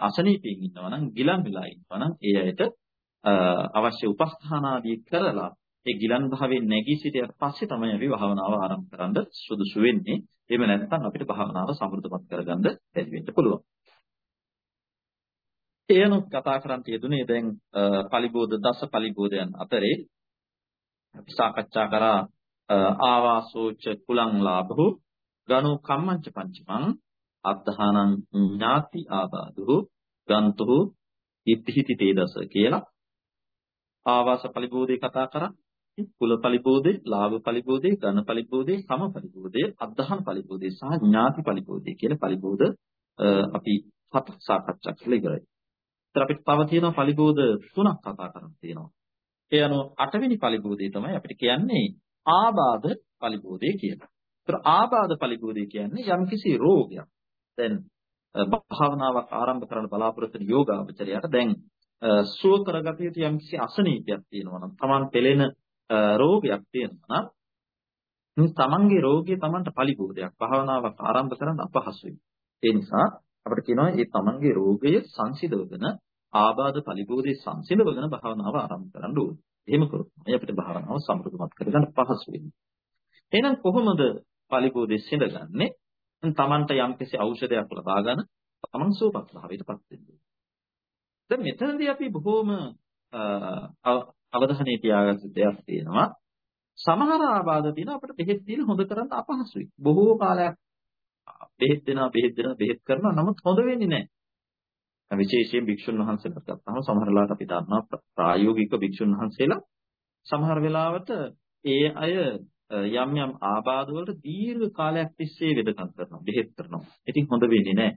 අසනීපයෙන් ඉන්නවා නම් ගිලන් වෙලා ඉන්නවා නම් ඒ අයට අවශ්‍ය උපස්ථාන ආදී කරලා ඒ ගිලන් භාවයෙන් නැගී සිටියට පස්සේ තමයි අපි භාවනාව ආරම්භ කරන්න සුදුසු වෙන්නේ. එහෙම නැත්නම් අපිට භාවනාව සමෘද්ධමත් කරගන්න බැරි වෙන්න පුළුවන්. එයනොත් කතා කරන් තියදුනේ දැන් පලිබෝධ දස පලිබෝධයන් අතරේ අපි සාකච්ඡා කරා ආවාසෝච කුලං ලාභෝ ගනෝ කම්මංච පංචමං අත්හානං ඥාති ආබාධෝ ගන්තෝ ඉත්‍හිති තේදස කියලා ආවාස පලිබෝධේ කතා කරා කුල පලිබෝධේ ලාභ පලිබෝධේ ඝන පලිබෝධේ සම පලිබෝධේ අත්හාන පලිබෝධේ සහ ඥාති පලිබෝධේ කියන පලිබෝධ අපි හතක් සාකච්ඡා කළා ඉවරයි. ඒතර අපිට තව තියෙනවා පලිබෝධ තුනක් කතා කරන්න තියෙනවා. ඒ අනුව අටවෙනි පලිබෝධය තමයි අපිට කියන්නේ ආබාධ පලිබෝධය කියලා. ඒතර ආබාධ පලිබෝධය කියන්නේ යම්කිසි රෝගයක්. දැන් භාවනාවක් ආරම්භ කරන්න බලාපොරොත්තු වෙන යෝගාවචරයට දැන් සුව කරගත යුතු යම්කිසි අසනීපයක් තියෙනවා නම් Taman පෙළෙන රෝගයක් තියෙනවා නම් තමන්ගේ රෝගය තමන්ට පරිබෝධයක් භාවනාවක් ආරම්භ කරන්න අපහසුයි. ඒ නිසා අපිට කියනවා මේ තමන්ගේ රෝගය සංසිඳවගෙන ආබාධ පරිබෝධයේ සංසිඳවගෙන භාවනාව ආරම්භ කරන්න ඕනේ. එහෙම කරොත් අපිට භාවනාව සමෘද්ධමත් කරගන්න පහසු වෙනවා. එහෙනම් කොහොමද පරිබෝධය සිඳගන්නේ? තමන්ට යම්කිසි ඖෂධයක් ලබා ගන්න තමන් සුවපත් භාවයටපත් වෙන්න. දැන් මෙතනදී අපි බොහෝම අවධානය තියාගන්න දෙයක් තියෙනවා. සමහර ආබාධ තියෙන අපිට බෙහෙත් දීලා හොඳ කරන්න අපහසුයි. බොහෝ කාලයක් බෙහෙත් දෙනවා බෙහෙත් දෙනවා බෙහෙත් කරනවා නමුත් හොඳ වෙන්නේ නැහැ. විශේෂයෙන් භික්ෂුන් වහන්සේලාට ගත්තාම සමහර වෙලාවට අපි දන්නවා ප්‍රායෝගික භික්ෂුන් වහන්සේලා සමහර වෙලාවට ඒ අය යම් යම් ආබාධ වලට දීර්ඝ කාලයක් තිස්සේ වෙදකම් කරනවා බෙහෙත් කරනවා. ඉතින් හොඳ වෙන්නේ නැහැ.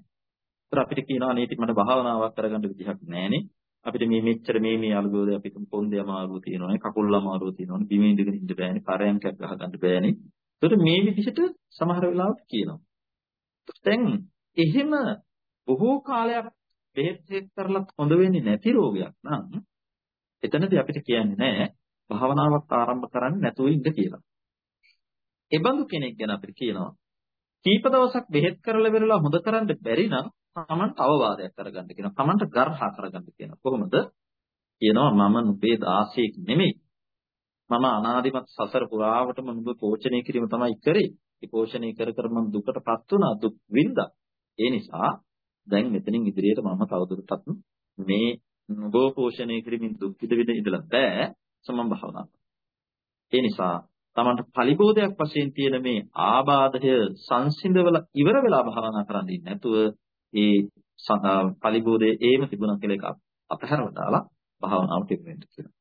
ඒත් අපිට කියනවා නේ ඉතින් මට භාවනාවක් කරගන්න විදිහක් නැහැනේ. අපිට මේ මෙච්චර මේ මේ අලුගෝද අපිට පොන්දේ අමාරුව තියෙනවානේ කකුල් අමාරුව තියෙනවානේ බිම ඉඳගෙන ඉන්න බෑනේ පරයන්කයක් ගහ ගන්න බෑනේ. ඒකට මේ විදිහට සමහර වෙලාවට කියනවා. දැන් එහෙම බොහෝ කාලයක් බෙහෙත් කරලත් හොඳ වෙන්නේ නැති රෝගයක් නම් එතනදී අපිට කියන්නේ නැහැ භාවනාවක් ආරම්භ කරන්නේ නැතුව ඉන්න කියලා. ඒ බඳු කෙනෙක් ගැන අපිට කියනවා කීප දවසක් බෙහෙත් කරලා වෙරලා හොඳ කරන්න බැරි නම් තමන්ට අවවාදයක් කරගන්න කියනවා. තමන්ට ගර්හා කරගන්න කියනවා. කොහොමද? කියනවා මම නුඹේ දාසයෙක් නෙමෙයි. මම අනාදිමත් සසර පුරාවටම නුඹ පෝෂණය කිරීම තමයි කරේ. ඒ පෝෂණය කර කර මම දුකටපත් වුණා දුක් විඳා. ඒ නිසා දැන් මෙතනින් ඉදිරියට මම තවදුරටත් මේ නොබෝ පෝෂණය කිරීමෙන් දුක් විඳ විඳ ඉඳලා බෑ සමම් භාවනා. ඒ නිසා තමන්ට පරිබෝධයක් වශයෙන් තියෙන මේ ආබාධය සංසිඳවල ඉවර වෙලා භාවනා කරන්න ඉන්නේ නැතුව ඒ පරිබෝධයේ ඒම තිබුණා කියලා එක අතහැරව දාලා භාවනාවට යොමු වෙන්න කියනවා.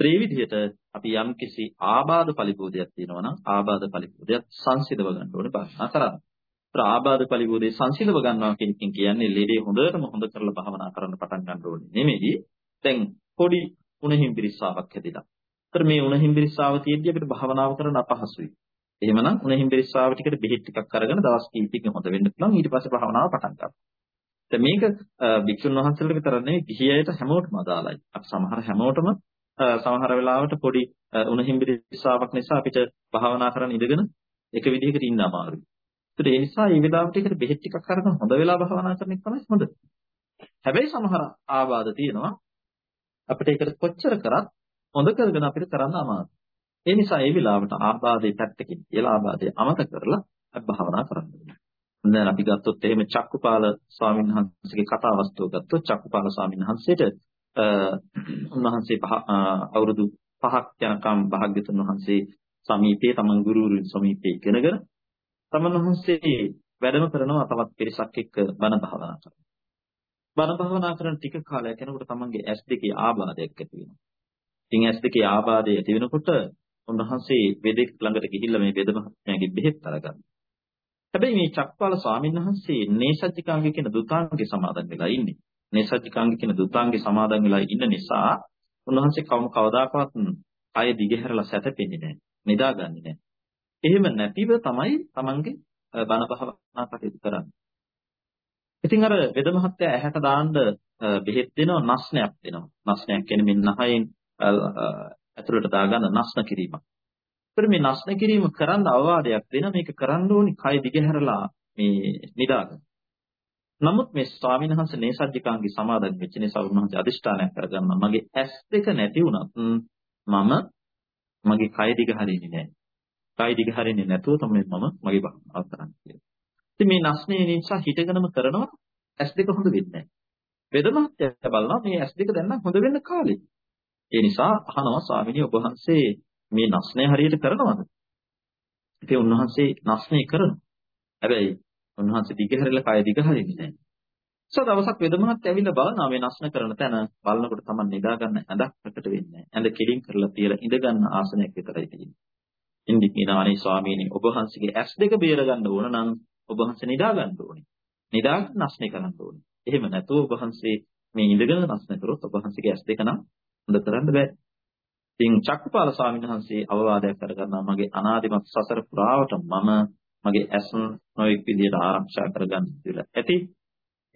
ඒ විදිහට අපි යම් කිසි ආබාධ පරිබෝධයක් තියෙනවා නම් ආබාධ පරිබෝධයක් සංසිඳව ගන්න ඕනේ භාවනා කරන්න. ආබාධ පරිබෝධේ සංසිඳව ගන්නවා කියන එකෙන් කියන්නේ ලෙඩේ හොඳටම හොඳ කරලා භාවනා කරන්න පටන් ගන්න ඕනේ නෙමෙයි. දැන් පොඩි උණහින් පිරිස්සාවක් හැදිලා. ඒතර මේ උණහින් පිරිස්සාව තියෙද්දි අපිට භාවනාව කරන්න අපහසුයි. එහෙමනම් උණහින් පිරිස්සාව ටිකට බෙහෙත් ටිකක් අරගෙන දවස් කිහිපයකින් හොඳ වෙන්න පුළුවන්. ඊට පස්සේ භාවනාව පටන් ගන්නවා. දැන් මේක භික්ෂුන් වහන්සේලාට විතර නෙවෙයි ගිහියයට හැමෝටම අදාළයි. අපි සමහර හැමෝටම සමහර වෙලාවට පොඩි උණහිම්බිරිස්සාවක් නිසා අපිට භාවනා කරන්න ඉඳගෙන එක විදිහකට ඉන්න අමාරුයි. ඒත් ඒ නිසා මේ වෙලාවට එකට බෙහෙත් ටිකක් අරගෙන හොඳ වෙලා භාවනා කරන එක තමයි හොඳ. හැබැයි සමහර ආබාධ තියෙනවා අපිට ඒකට කොච්චර කරත් හොඳ කරගෙන අපිට කරන්න අමාරුයි. ඒ නිසා මේ වෙලාවට ආබාධයේ පැත්තකින් කියලා ආබාධය අමතක කරලා භාවනා කරන්න ඕනේ. දැන් අපි ගත්තොත් එහෙම චක්කුපාල ස්වාමීන් වහන්සේගේ කතා වස්තුව ගත්තොත් චක්කුපාල ස්වාමීන් වහන්සේට උන්වහන්සේ අවුරුදු 5ක් යනකම් භාග්‍යතුන් වහන්සේ සමීපයේ තමන් ගුරුවරුන් සමීපයේ ඉගෙනගෙන තමන් වහන්සේ වැඩම කරනවා තවත් පිරිසක් එක්ක බණ භාවනා කරනවා. බණ භාවනා කරන ටික කාලයක් යනකොට තමන්ගේ ඇස් දෙකේ ආබාධයක් ඇති වෙනවා. ඉතින් ඇස් දෙකේ ආබාධය ඇති වෙනකොට උන්වහන්සේ වෙදෙක් ළඟට ගිහිල්ලා මේ වෙද මහත්මයාගේ බෙහෙත් අරගන්නවා. හැබැයි මේ චක්පාල ස්වාමීන් වහන්සේ නේසජ්ජිකාංග කියන දුතාංගේ සමාදන් වෙලා ඉන්නේ. නේසජ්ජිකාංග කියන දුතාංගේ සමාදන් වෙලා ඉන්න නිසා උන්වහන්සේ කවම කවදාකවත් අය දිගහැරලා සැතපෙන්නේ නැහැ. නිදාගන්නේ නැහැ. එහෙම නැතිව තමයි Tamange බණ භාවනා කටයුතු කරන්නේ. ඉතින් අර වෙද මහත්තයා ඇහැට දාන්න බෙහෙත් දෙනවා නස්නයක් දෙනවා. නස්නයක් කියන්නේ මෙන්න නහයෙන් ඇතුළට දාගන්න නස්න කිරීමක්. ඒතර මේ නස්න කිරීම කරන්න අවවාදයක් දෙන මේක කරන්න ඕනි කය දිගහැරලා මේ නිදාගන්න. නමුත් මේ ස්වාමීන් වහන්සේ නේසජ්ජිකාංගේ සමාදන් වෙච්ච නිසා උන්වහන්සේ අදිෂ්ඨානයක් කරගන්නවා මගේ ඇස් දෙක නැති වුණත් මම මගේ කය දිග හරින්නේ නැහැ. කය දිග හරින්නේ නැතුව තමයි මම මගේ භාවනාව කරන්නේ කියලා. ඉතින් මේ නස්නේ නිසා හිතගෙනම කරනවා ඇස් දෙක හොඳ වෙන්නේ නැහැ. වෙදමහත්ය බලනවා මේ ඇස් දෙක දැන් නම් හොඳ වෙන්න කාලේ. ඒ නිසා අහනවා ස්වාමීනි ඔබ වහන්සේ මේ නස්නේ හරියට කරනවද? ඉතින් උන්වහන්සේ නස්නේ කරනවා. හැබැයි උන්වහන්සේ දිගහැරලා කය දිගහරින්නේ නැහැ. සෝ දවසක් වෙදමහත් ඇවිල්ලා බලනවා මේ නස්න කරන තැන බලනකොට Taman නිදා ගන්න ඇඳක් ප්‍රකට වෙන්නේ නැහැ. ඇඳ කෙලින් කරලා තියලා ඉඳ ගන්න ආසනයක් විතරයි තියෙන්නේ. ඉන්දි කියනවානේ ස්වාමීනි ඔබ වහන්සේගේ ඇස් දෙක බේර ගන්න ඕන නම් ඔබ වහන්සේ නිදා ගන්න ඕනේ. නිදාගෙන නස්නේ කරන්න ඕනේ. එහෙම නැතුව ඔබ වහන්සේ මේ ඉඳගෙන නස්න කරොත් ඔබ වහන්සේගේ ඇස් දෙක නම් හොඳ කරන්න බෑ. ඉතින් චක්කපාල ස්වාමීන් වහන්සේ අවවාදයක් කරගන්නවා මගේ අනාදිමත් සසර පුරාවට මම මගේ ඇස් නොඑක් විදියට ආරක්ෂා කරගන්න කියලා. ඇති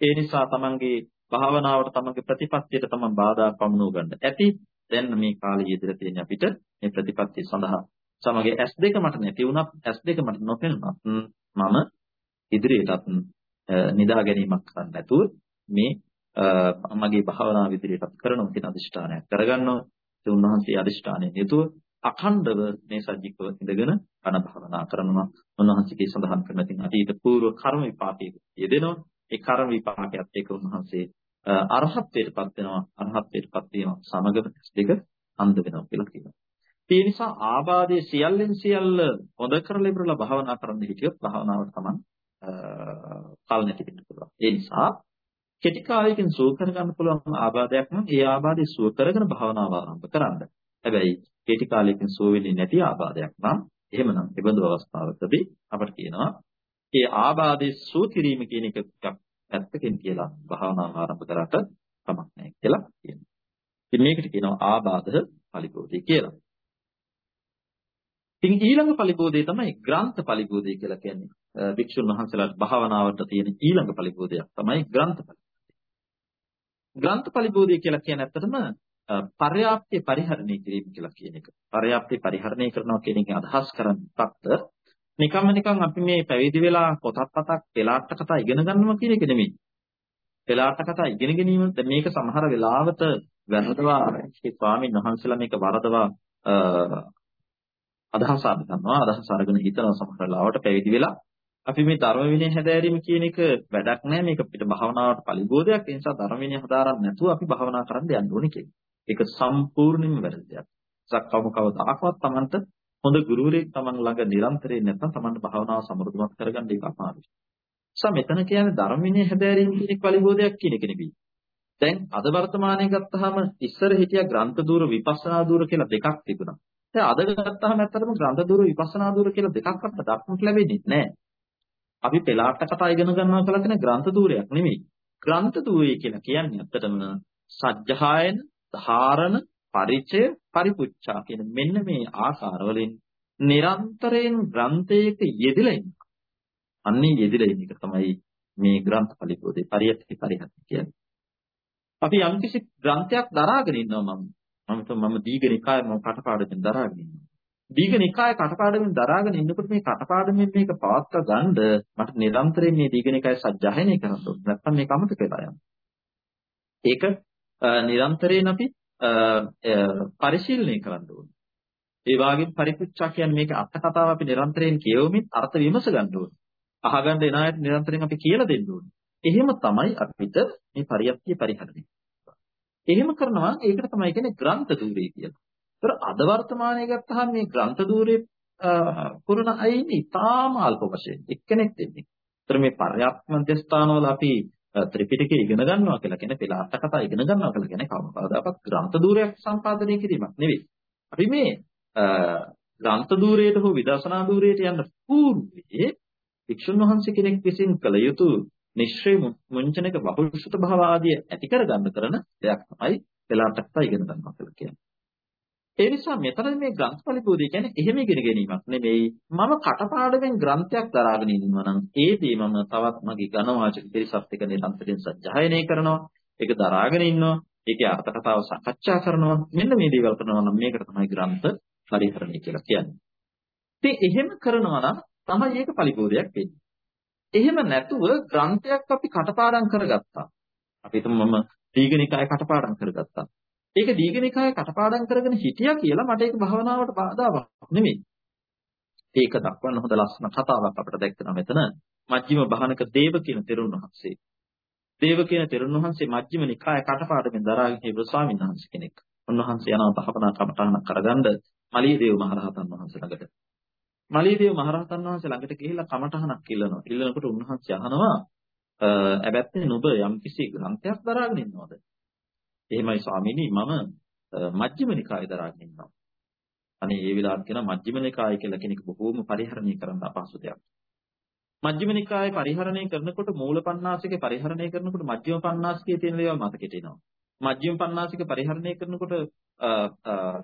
ඒ නිසා තමන්ගේ භාවනාවට තමන්ගේ ප්‍රතිපත්තියට තමන් බාධා පමුණව ගන්න. ඇති දැන් මේ කාලේ ඉදිරිය තියෙන අපිට මේ ප්‍රතිපත්තිය සඳහා සමගිය S2 මට නැති වුණත් S2 මට නොපෙනුනත් මම ඉදිරියටත් නිදා ගැනීමක් කරන්න නැතුව මේ මගේ භාවනාව ඉදිරියටත් කරනවා කියන අදිෂ්ඨානයක් කරගන්නවා. ඒ උන්වහන්සේ අදිෂ්ඨානයෙන් යුතුව අඛණ්ඩව මේ සජ්ජිකව ඉඳගෙන අන භාවනා කරනවා. උන්වහන්සේගේ සඳහන් කරන තින් අතීත పూర్ව කර්ම විපාකයේ යෙදෙනවා. ඒ කර්ම විපාකයක් එක්ක උන්වහන්සේ අරහත්ත්වයටපත් වෙනවා. අරහත්ත්වයටපත් වීම සමගම දෙක අන්ධ වෙනවා කියලා කියනවා. ඒ නිසා ආබාධයේ සියල්ලෙන් සියල්ල හොඳ කරලා ඉවරලා භාවනා කරන්න හිටියොත් භාවනාවට තමයි කල් නැති වෙන්න පුළුවන්. ඒ නිසා කෙටි කාලයකින් සුව කරගන්න පුළුවන් ආබාධයක් නම් ඒ ආබාධය සුව කරගෙන භාවනාව ආරම්භ කරන්න. හැබැයි කෙටි කාලයකින් සුව වෙන්නේ නැති ආබාධයක් නම් එහෙමනම් ඒ බඳු අවස්ථාවකදී අපිට කියනවා ඒ ආබාධයේ සුව කිරීම කියන එක ටිකක් පැත්තකින් කියලා භාවනාව ආරම්භ කරාට කමක් නැහැ කියලා කියනවා. ඉතින් මේකට කියනවා ආබාධ පරිබෝධය කියලා. ඉතින් ඊළඟ පරිබෝධය තමයි ග්‍රන්ථ පරිබෝධය කියලා කියන්නේ. වික්ෂුන් වහන්සේලාට භාවනාවට තියෙන ඊළඟ පරිබෝධයක් තමයි ග්‍රන්ථ ග්‍රන්ථ පරිබෝධය කියලා කියන්නේ ඇත්තටම පර්යාප්තිය පරිහරණය කිරීම කියලා කියන එක. පර්යාප්තිය පරිහරණය කරනවා කියන එකෙන් අදහස් කරන්නේ නිකම්ම නිකන් අපි මේ පැවිදි වෙලා පොතක් පතක් පෙළාට්ට කතා ඉගෙන ගන්නවා කියන එක නෙමෙයි. පෙළාට්ට කතා ඉගෙන ගැනීම මේක සමහර වෙලාවට වැරදවා ඒ ස්වාමීන් වහන්සේලා මේක වරදවා අදහස අරගන්නවා අදහස අරගෙන හිතනවා සමහර ලාවට පැවිදි වෙලා අපි මේ ධර්ම විනය හැදෑරීම කියන එක වැඩක් නෑ මේක පිට භාවනාවට පරිබෝධයක් ඒ නිසා ධර්ම විනය හදාරන්න නැතුව අපි භාවනා කරන්න යන්න ඕනේ කියන්නේ. ඒක සම්පූර්ණයෙන්ම වැරදි දෙයක්. සක්කම කවදාකවත් Tamanට හොඳ ගුරුවරයෙක් Taman ළඟ නිරන්තරයෙන් නැත්නම් Tamanට භාවනාව සමෘද්ධිමත් කරගන්න ඒක අමාරුයි. නිසා මෙතන කියන්නේ ධර්ම විනය හැදෑරීම කියන එක පරිබෝධයක් කියන එක නෙවෙයි. දැන් අද වර්තමානයේ ගත්තාම ඉස්සර හිටිය ග්‍රන්ථ දූර විපස්සනා දූර කියලා දෙකක් තිබුණා. දැන් අද ගත්තාම ඇත්තටම ග්‍රන්ථ දූර විපස්සනා දූර කියලා දෙකක් අපිට දක්නට ලැබෙන්නේ නැහැ. අපි පෙළාට කතා ඉගෙන ගන්නවා කියලා කියන ග්‍රන්ථ දූරයක් නෙමෙයි. ග්‍රන්ථ දූරය කියලා කියන්නේ ඇත්තටම සජ්ජහායන, ධාරණ, පරිචය, පරිපුච්ඡා කියන මෙන්න මේ ආකාරවලින් නිරන්තරයෙන් ග්‍රන්ථයක යෙදලා ඉන්නවා. අන්නේ යෙදලා ඉන්න එක තමයි මේ ග්‍රන්ථ පරිපෝධේ පරියත්ති පරිහත් කියන්නේ. අපි යම්කිසි ග්‍රන්ථයක් දරාගෙන ඉන්නවා මම. මම මම දීඝනිකාය මම කටපාඩමින් දරාගෙන ඉන්නවා. දීඝනිකාය කටපාඩමින් දරාගෙන ඉන්නකොට මේ කටපාඩමින් මේක පවත්වා ගන්න මට නිරන්තරයෙන් මේ දීඝනිකාය සජ්ජායනය කරන්න ඕනේ. නැත්නම් මේක අමතක වෙලා යනවා. ඒක නිරන්තරයෙන් අපි පරිශීලනය කරන්න ඕනේ. ඒ වගේම පරිපුච්ඡා කියන්නේ මේක අර්ථ කතාව අපි නිරන්තරයෙන් කියවමින් අර්ථ විමස ගන්න ඕනේ. අහගන්න එන අයට නිරන්තරයෙන් අපි කියලා දෙන්න ඕනේ. එහෙම තමයි අපිට මේ පරියප්තිය පරිහරණය. එහෙම කරනවා ඒකට තමයි කියන්නේ ග්‍රන්ථ ධූරේ කියලා. ඒතර අද වර්තමානයේ ගත්තාම මේ ග්‍රන්ථ ධූරේ පුරණ අය ඉන්නේ ඉතාම අල්ප වශයෙන් එක්කෙනෙක් දෙන්නේ. ඒතර මේ පර්යාප්ත මධ්‍යස්ථානවල අපි ත්‍රිපිටකය ඉගෙන ගන්නවා කියලා කියන්නේ පෙළ අට කතා ඉගෙන ගන්නවා කියලා කියන්නේ කවදාවත් ග්‍රන්ථ ධූරයක් සම්පාදනය කිරීමක් නෙවෙයි. අපි මේ ග්‍රන්ථ ධූරයට හෝ විදර්ශනා ධූරයට යන්න පූර්වයේ වික්ෂුන් වහන්සේ කෙනෙක් විසින් කළ යුතු නිශ්චය මුංචනක බහුශුත භාව ආදී ඇති කරගන්න කරන දෙයක් තමයි පෙළාටක් ඉගෙන ගන්නවා කියලා කියන්නේ. ඒ නිසා මෙතන මේ ග්‍රන්ථ පරිපෝධය කියන්නේ එහෙම ඉගෙන ගැනීමක් නෙමෙයි. මම කටපාඩමින් ග්‍රන්ථයක් දරාගෙන ඉන්නවා නම් ඒදී මම තවත් මගේ ඝනවාචක පිරිසත් එක්ක නිරන්තරයෙන් සජ්ජායනය කරනවා. ඒක දරාගෙන ඉන්නවා. ඒකේ අර්ථ කතාව සාකච්ඡා කරනවා. මෙන්න මේ දේවල් කරනවා නම් මේකට තමයි ග්‍රන්ථ පරිහරණය කියලා කියන්නේ. ඉතින් එහෙම කරනවා නම් තමයි ඒක පරිපෝධයක් වෙන්නේ. එහෙම නැතුව ග්‍රන්ථයක් අපි කටපාඩම් කරගත්තා. අපි හිතමු මම දීඝනිකාය කටපාඩම් කරගත්තා. ඒක දීඝනිකාය කටපාඩම් කරගෙන හිටියා කියලා මට ඒක භවනාවට බාධාවක් නෙමෙයි. ඒක දක්වන්න හොඳ ලස්සන කතාවක් අපිට දැක්කනවා මෙතන. මජ්ක්‍ධිම බහනක දේව කියන තෙරුන් වහන්සේ. දේව කියන තෙරුන් වහන්සේ මජ්ක්‍ධිම නිකාය කටපාඩමින් දරාගෙන හිටපු ස්වාමීන් වහන්සේ කෙනෙක්. උන්වහන්සේ යනවා භවනා කමඨාන කරගන්න මලියදේව මහරහතන් වහන්සේ ළඟට. මලියදේව මහරහතන් වහන්සේ ළඟට ගිහිල්ලා කමඨහනක් ඉල්ලනවා. ඉල්ලනකොට උන්වහන්සේ අහනවා "ඇබැත්තේ නුඹ යම්කිසි ග්‍රන්ථයක් දරාගෙන ඉන්නවද?" එහෙමයි ස්වාමීනි මම මජ්ක්‍ධිම නිකාය දරාගෙන ඉන්නවා. අනේ ඒ වෙලාවට කියන මජ්ක්‍ධිම නිකාය කියලා කෙනෙක් බොහෝම පරිහරණය කරන්න අපහසු දෙයක්. මජ්ක්‍ධිම නිකාය පරිහරණය කරනකොට මූල පණ්ණාසිකේ පරිහරණය කරනකොට මජ්ක්‍ධිම පණ්ණාසිකේ තියෙන දේවල් මතකෙට එනවා. මජ්ක්‍ධිම පණ්ණාසික පරිහරණය කරනකොට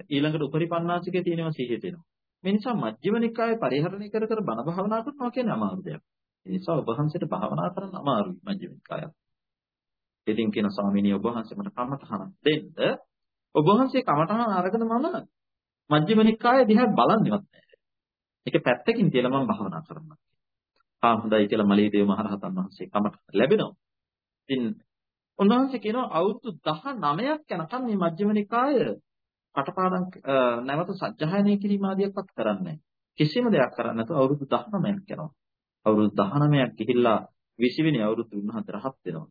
ඊළඟට උපරි පණ්ණාසිකේ තියෙනවා සිහියට එනවා. මේ නිසා මජ්ක්‍ධිම නිකාය පරිහරණය කර කර බණ භාවනා කරනවා කියන්නේ අමාරු දෙයක්. ඒ නිසා ඔබ වහන්සේට භාවනා කරන්න අමාරුයි මජ්ක්‍ධිම නිකාය. ඉතින් කියන ස්වාමීනි ඔබ වහන්සේ මට කමඨහන දෙන්න. ඔබ වහන්සේ කමඨහන අරගෙන මම මජ්ක්‍ධිම නිකාය දිහා බලන්නේවත් නැහැ. ඒක පැත්තකින් තියලා මම භාවනා කරනවා. ආ හොඳයි කියලා මලීදේව මහරහතන් වහන්සේ කමඨහන ලැබෙනවා. ඉතින් උන්වහන්සේ කියනවා අවුරුදු 19ක් යනකම් මේ මජ්ක්‍ධිම නිකාය කටපාඩම් නැවත සත්‍යයනය කිරීම ආදියක්වත් කරන්නේ කිසිම දෙයක් කරන්නේ නැතුව අවුරුදු 19ක් යනවා. අවුරුදු 19ක් ගිහිල්ලා 20 වෙනි අවුරුද්ද උන්වහන්සේ රහත් වෙනවා.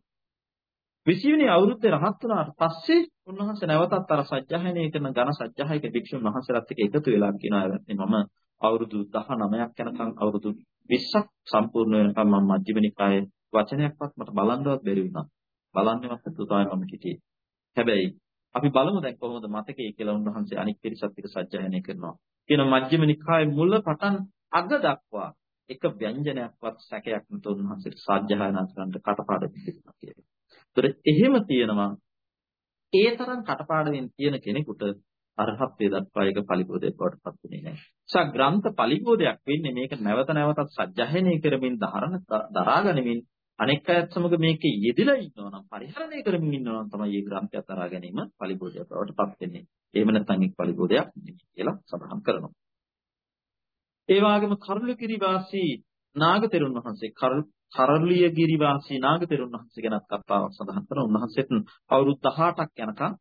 20 වෙනි අවුරුද්දේ රහත් වුණාට පස්සේ උන්වහන්සේ නැවතත් අර සත්‍යයනය කරන ඝන සත්‍යයක භික්ෂුන් වහන්සේලාත් එක්ක එකතු වෙලා කියනවා ඇත්තේ මම අවුරුදු 19ක් යනකම් අවුරුදු 20ක් සම්පූර්ණ වෙනකම් මම මජ්ක්‍ධිම නිකායේ වචනයක්වත් මට බලන්නවත් බැරි වුණා. බලන්නවත් නැතුව තමයි මම හිටියේ. හැබැයි අපි බලමු දැන් කොහොමද මතකයේ කියලා උන්වහන්සේ අනික් පිරිසත් එක්ක සත්‍යයනය කරනවා. කියන මජ්ක්‍ධිම නිකායේ මුල පටන් අග දක්වා එක ව්‍යංජනයක්වත් සැකයක් නැතුව උන්වහන්සේට සත්‍යයනා කරන්න කටපාඩම් තිබුණා කියලා. ඒතර එහෙම තියෙනවා ඒ තරම් කටපාඩමින් තියෙන කෙනෙකුට අරහත්ත්වයට දක්වා එක පරිබෝධයක් බවට පත් වෙන්නේ නැහැ. ඒසක් ග්‍රන්ථ පරිබෝධයක් වෙන්නේ මේක නැවත නැවතත් සත්‍යයනය කරමින් ධාරණ දරාගනිමින් අනෙක් අයත් සමග මේකේ යෙදලා ඉන්නවා නම් පරිහරණය කරමින් ඉන්නවා නම් තමයි මේ ග්‍රන්ථය අතරා ගැනීම පරිබෝධය බවට පත් වෙන්නේ. එහෙම නැත්නම් එක් පරිබෝධයක් නෙමෙයි කියලා සඳහන් කරනවා. ඒ වගේම කරුණිකිරි වාසී නාගතෙරුන් වහන්සේ කරලියගිරි වාසී නාගතෙරුන් වහන්සේ ගැනත් කතාවක් සඳහන් කරනවා. උන්වහන්සේත් අවුරුදු 18ක් යනකම්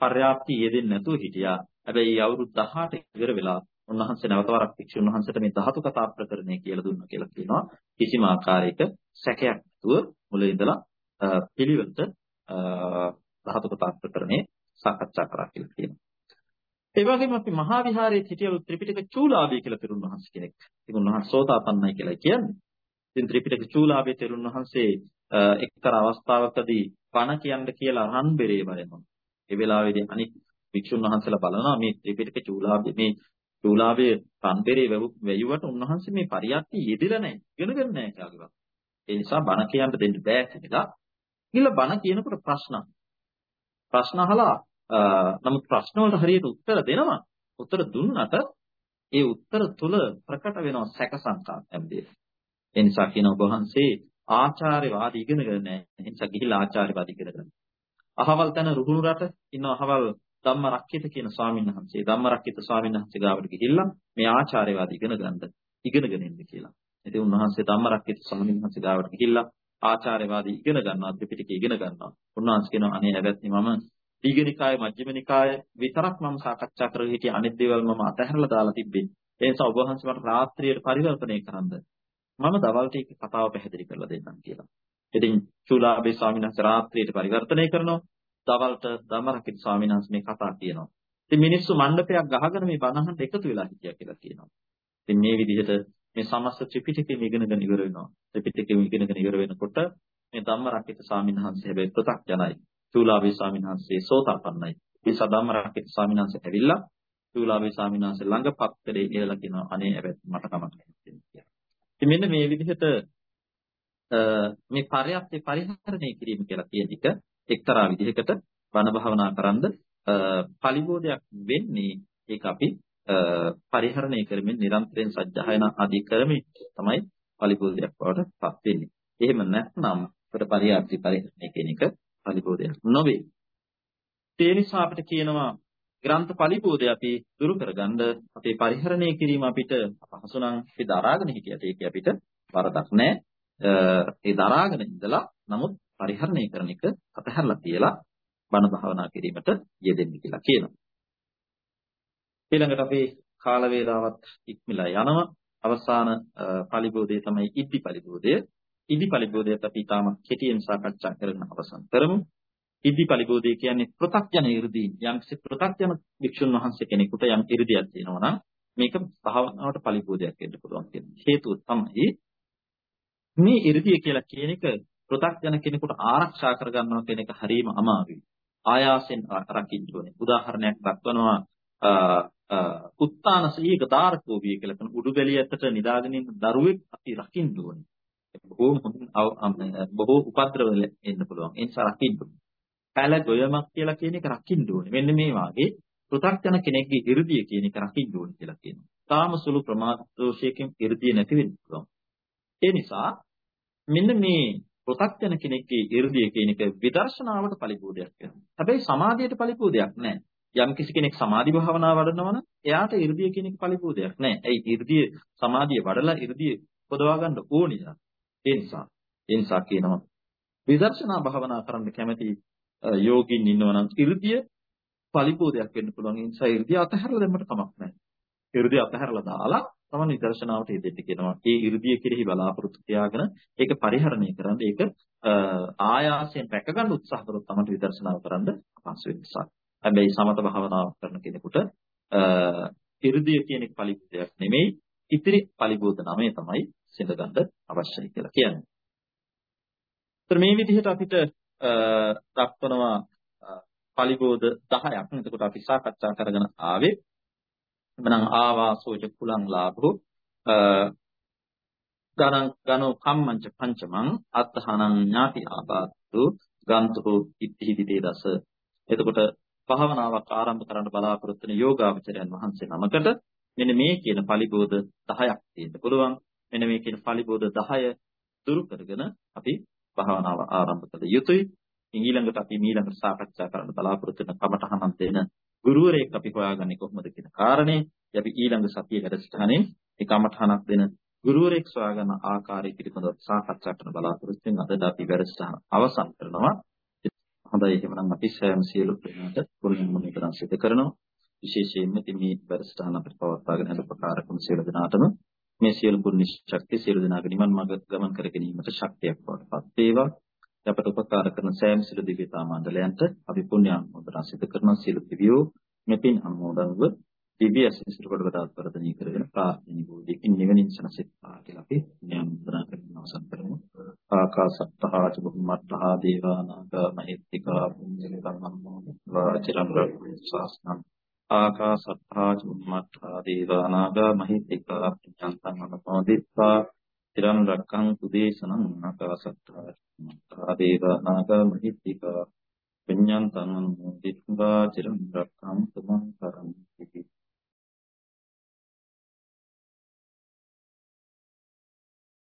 පර්යාප්ති යෙදෙන්නේ නැතුව හිටියා. හැබැයි අවුරුදු 18 ඉවර වෙලා උන්වහන්සේ නැවත වරක් භික්ෂුන් වහන්සේට මේ ධාතු කතා ප්‍රකරණය කියලා දුන්නා කියලා කියනවා. කිසිම ආකාරයක සැකයක් නැතුව මුල ඉඳලා පිළිවෙලට ධාතු කතා ප්‍රකරණේ සාකච්ඡා කරා කියලා කියනවා. ඒ වගේම අපි මහා විහාරයේ සිටියලු ත්‍රිපිටක චූලාභය කියලා තෙරුන් වහන්සේ කෙනෙක්. ඉතින් උන්වහන්සේ සෝතාපන්නයි කියලා කියන්නේ. ඉතින් ත්‍රිපිටක චූලාභය තෙරුන් වහන්සේ එක්තරා අවස්ථාවකදී පණ කියන්න කියලා රන් බෙරේ වරෙනවා. ඒ වෙලාවේදී අනික් වික්ෂුන් වහන්සේලා බලනවා මේ ත්‍රිපිටක චූලාභය මේ චූලාභයේ රන් බෙරේ වැයුවට උන්වහන්සේ මේ පරියත්ති යෙදিলা නැහැ. ඉගෙනගෙන නැහැ කියලා. ඒ නිසා බණ කියන්න දෙන්න බෑ කියලා. ඊළ බණ කියනකොට ප්‍රශ්න. ප්‍රශ්න අහලා නමුත් ප්‍රශ්න වලට හරියට උත්තර දෙනවා. උත්තර දුන්නට ඒ උත්තර තුල ප්‍රකට වෙනවා සැක සංකා හැමදේ. ඒ නිසා කියන ඔබ වහන්සේ ආචාර්යවාදී ඉගෙනගෙන නැහැ. ඒ නිසා ගිහිලා ආචාර්යවාදී ඉගෙනගන්න. අහවල් තැන රුහුණු රට ඉන්න අහවල් ධම්මරක්කිත කියන ස්වාමීන් වහන්සේ ධම්මරක්කිත ස්වාමීන් වහන්සේ ගාවට ගිහිල්ලා මේ ආචාර්යවාදී ඉගෙන ගන්නද ඉගෙනගෙන ඉන්න කියලා. ඉතින් උන්වහන්සේ ධම්මරක්කිත ස්වාමීන් වහන්සේ ගාවට ගිහිල්ලා ආචාර්යවාදී ඉගෙන ගන්නවා ත්‍රිපිටකය ඉගෙන ගන්නවා. උන්වහන්සේ කියනවා අනේ හැබැයි මම දීඝනිකාය මජ්ක්‍ධිමනිකාය විතරක් මම සාකච්ඡා කරගෙන හිටිය අනිත් දේවල් මම අතහැරලා දාලා තිබ්බේ. ඒ නිසා ඔබ වහන්සේ මට රාත්‍රියට පරිවර්තනය කරන්න. මම දවල්ට ඒක කතාව පැහැදිලි කරලා දෙන්නම් කියලා. ඉතින් චූලාභේ ස්වාමීන් වහන්සේ රාත්‍රියට පරිවර්තනය කරනවා. දවල්ට ධම්මරකිත ස්වාමීන් වහන්සේ මේ කතා කියනවා. ඉතින් මිනිස්සු මණ්ඩපයක් ගහගෙන මේ බණහන් එකතු වෙලා හිටියා කියලා කියනවා. ඉතින් මේ විදිහට මේ සමස්ත ත්‍රිපිටකයම ඉගෙනගෙන ඉවර වෙනවා. ත්‍රිපිටකයම ඉගෙනගෙන ඉවර වෙනකොට මේ ධම්මරකිත ස්වාමීන් වහන්සේ හැබැයි ප්‍රත්‍යක්ජනයි. චූලාභේ ස්වාමීන් වහන්සේ සෝතාපන්නයි. මේ සදම්මරකිත ස්වාමීන් වහන්සේ ඇවිල්ලා චූලාභේ ස්වාමීන් වහන්සේ ළඟ පත්තරේ ඉහලා කියනවා අනේ හැබැයි මට කමක් නැහැ කියලා. ඉතින් මෙන්න මේ විදිහට මේ පරයත්ේ පරිහරණය කිරීම කියලා කියන එක එක්තරා විදිහකට වන භාවනා කරන්ද පරිබෝධයක් වෙන්නේ ඒක අපි පරිහරණය කරමින් නිරන්තරයෙන් සජ්ජායන ආදී කරමින් තමයි පරිබෝධයක් බවට පත් වෙන්නේ. එහෙම නැත්නම් අපිට පරියාප්ති පරිහරණය කියන එක පරිබෝධයක් නොවේ. ඒ නිසා අපිට කියනවා ග්‍රන්ථ පරිබෝධය අපි දුරු කරගන්න අපේ පරිහරණය කිරීම අපිට අපහසු නම් අපි දරාගෙන හිටියට ඒක අපිට වරදක් නැහැ. ඒ දරාගෙන ඉඳලා නමුත් පරිහරණය කරන එක අතහැරලා තියලා බණ භාවනා කිරීමට යෙදෙන්න කියලා කියනවා. ඊළඟට අපේ කාල වේලාවත් ඉක්මලා යනවා. අවසාන පරිබෝධය තමයි ඉද්ධි පරිබෝධය. ඉද්ධි පරිබෝධයත් අපි තාම කෙටියෙන් සාකච්ඡා කරන්න අවසන් කරමු. ඉද්ධි පරිබෝධය කියන්නේ ප්‍රත්‍යඥ 이르දී යම්කිසි ප්‍රත්‍යඥ වික්ෂුන් වහන්සේ කෙනෙකුට යම් 이르දියක් තියෙනවා නම් මේක භාවනාවට පරිබෝධයක් වෙන්න පුළුවන් කියන හේතුව තමයි මේ 이르දිය කියලා කියන එක පෘථග්ජන කෙනෙකුට ආරක්ෂා කරගන්නවා කියන එක හරීම අමාරුයි. ආයාසෙන් රකින්න ඕනේ. උදාහරණයක් දක්වනවා උත්තාන සීක තාරකෝපිය කියලා කියන උඩුබැලියකට නිදාගෙන ඉන්න දරුවෙක් අපි රකින්න ඕනේ. බොහෝ බොහෝ උපද්‍රව එන්න පුළුවන්. ඒ නිසා රකින්න ඕනේ. පැල ගොයමක් කියලා කියන එක රකින්න ඕනේ. මෙන්න මේ වාගේ පෘථග්ජන කෙනෙක්ගේ 이르දිය කියන එක රකින්න ඕනේ කියලා කියනවා. තාම සුළු ප්‍රමාද දෝෂයකින් 이르දිය නැති වෙන්න පුළුවන්. ඒ නිසා මෙන්න මේ පෘථග්ජන කෙනෙක්ගේ 이르දිය කියන එක විදර්ශනාවට පරිපූර්ණයක් වෙනවා. හැබැයි සමාධියට පරිපූර්ණයක් නැහැ. යම් කිසි කෙනෙක් සමාධි භාවනා වඩනවා නම් එයාට 이르දිය කියන එක පරිපූර්ණයක් නැහැ. ඒයි 이르දිය සමාධිය වඩලා 이르දිය උපදවා ගන්න ඕනිය. ඒ නිසා ඒ නිසා කියනවා විදර්ශනා භාවනා කරන්න කැමති යෝගින් ඉන්නවා නම් 이르දිය පරිපූර්ණයක් වෙන්න පුළුවන්. ඒ නිසා 이르දිය අතහැරලා දෙන්නට කමක් නැහැ. 이르දිය අතහැරලා දාලා තමන් විදර්ශනාවට යෙදෙන්න කියනවා. ඒ 이르දිය කෙරෙහි බලාපොරොත්තු තියාගෙන ඒක පරිහරණය කරන්න ඒක ආයාසයෙන් රැකගන්න උත්සාහ කරොත් තමන් විදර්ශනාව කරන්න පහසු වෙනවා. හැබැයි සමත භාවනාවක් කරන කෙනෙකුට 이르දිය කියන පරිපූර්ණයක් නෙමෙයි ඉතිරි පරිබෝධ නමය තමයි සිඳගන්න අවශ්‍යයි කියලා කියන්නේ. ඒතර මේ විදිහට අපිට දක්වනවා පලිබෝධ 10ක්. එතකොට අපි සාකච්ඡා කරගෙන ආවේ එමනම් ආවාසෝච කුලං ලාභෝ ගණං ගණෝ කම්මංච පංචමං අත්හනං ඥාති ආබාතු ගන්තෝ ඉත්තිහිදිතේ දස. එතකොට භාවනාවක් ආරම්භ කරන්න බලාපොරොත්තු වෙන යෝගාවචරයන් වහන්සේ නමකට මෙන්න මේ කියන පලිබෝධ 10ක් තියෙන්න පුළුවන්. මෙන්න මේ කියන පලිබෝධ 10 දුරු කරගෙන අපි භාවනාව ආරම්භ කළ යුතුයි. ඊළඟට අපි ඊළඟට සාකච්ඡා කරන්න බලාපොරොත්තු වෙන කමඨහනන් දෙන ගුරුවරයෙක් අපි හොයාගන්නේ කොහොමද කියන කාරණේ අපි ඊළඟ සතියේ වැඩසටහනේ ඒ කමඨහනක් දෙන ගුරුවරයෙක් සොයාගන්න ආකාරය පිළිබඳව සාකච්ඡා කරන්න බලාපොරොත්තු වෙන අද අපි වැඩසටහන අවසන් කරනවා. හොඳයි එහෙනම් අපි සෑම සියලු ප්‍රේමයට පුරුණු මුනිතරන් සිදු කරනවා. විශේෂයෙන්ම ඉතින් මේ වැඩසටහන අපිට පවත්වාගෙන යන උපකාර කරන සියලු දෙනාටම මේ සියලු පුණ්‍ය ශක්තිය සියලු දෙනාගේ නිවන් මාර්ග ගමන් කර ගැනීමට ශක්තියක් වඩපත් වේවා. අපට උපකාර කරන සෑම සියලු දිව්‍යතා මණ්ඩලයන්ට අපි පුණ්‍ය අනුමෝදනා සිදු කරන සියලු දිවියෝ මෙපින් අනුමෝදන්ව දිව්‍ය අසිසිර කොට වඩාත් වර්ධනය කරගෙන ප්‍රාර්ථනීය බෝධියකින් නිවනින් සනසෙත්වා කියලා අපි ඥානදනා කරන අවසන් කරමු. ආකාසත්තා ච බුම්මත්තා දේවානාග මහිත්‍තිකා පුඤ්ඤකම්මෝ චිරම් රක්ඛාසනං ආකාසත්තා ච බුම්මත්තා දේවානාග මහිත්‍තිකා පුඤ්ඤන්තං අනුමෝදිත්වා චිරම් රක්ඛන්තු දේශනං ආකාසත්තා ච බුම්මත්තා දේවානාග මහිත්‍තිකා පුඤ්ඤන්තං අනුමෝදිත්වා චිරම් රක්ඛන්තු මං කරන්ති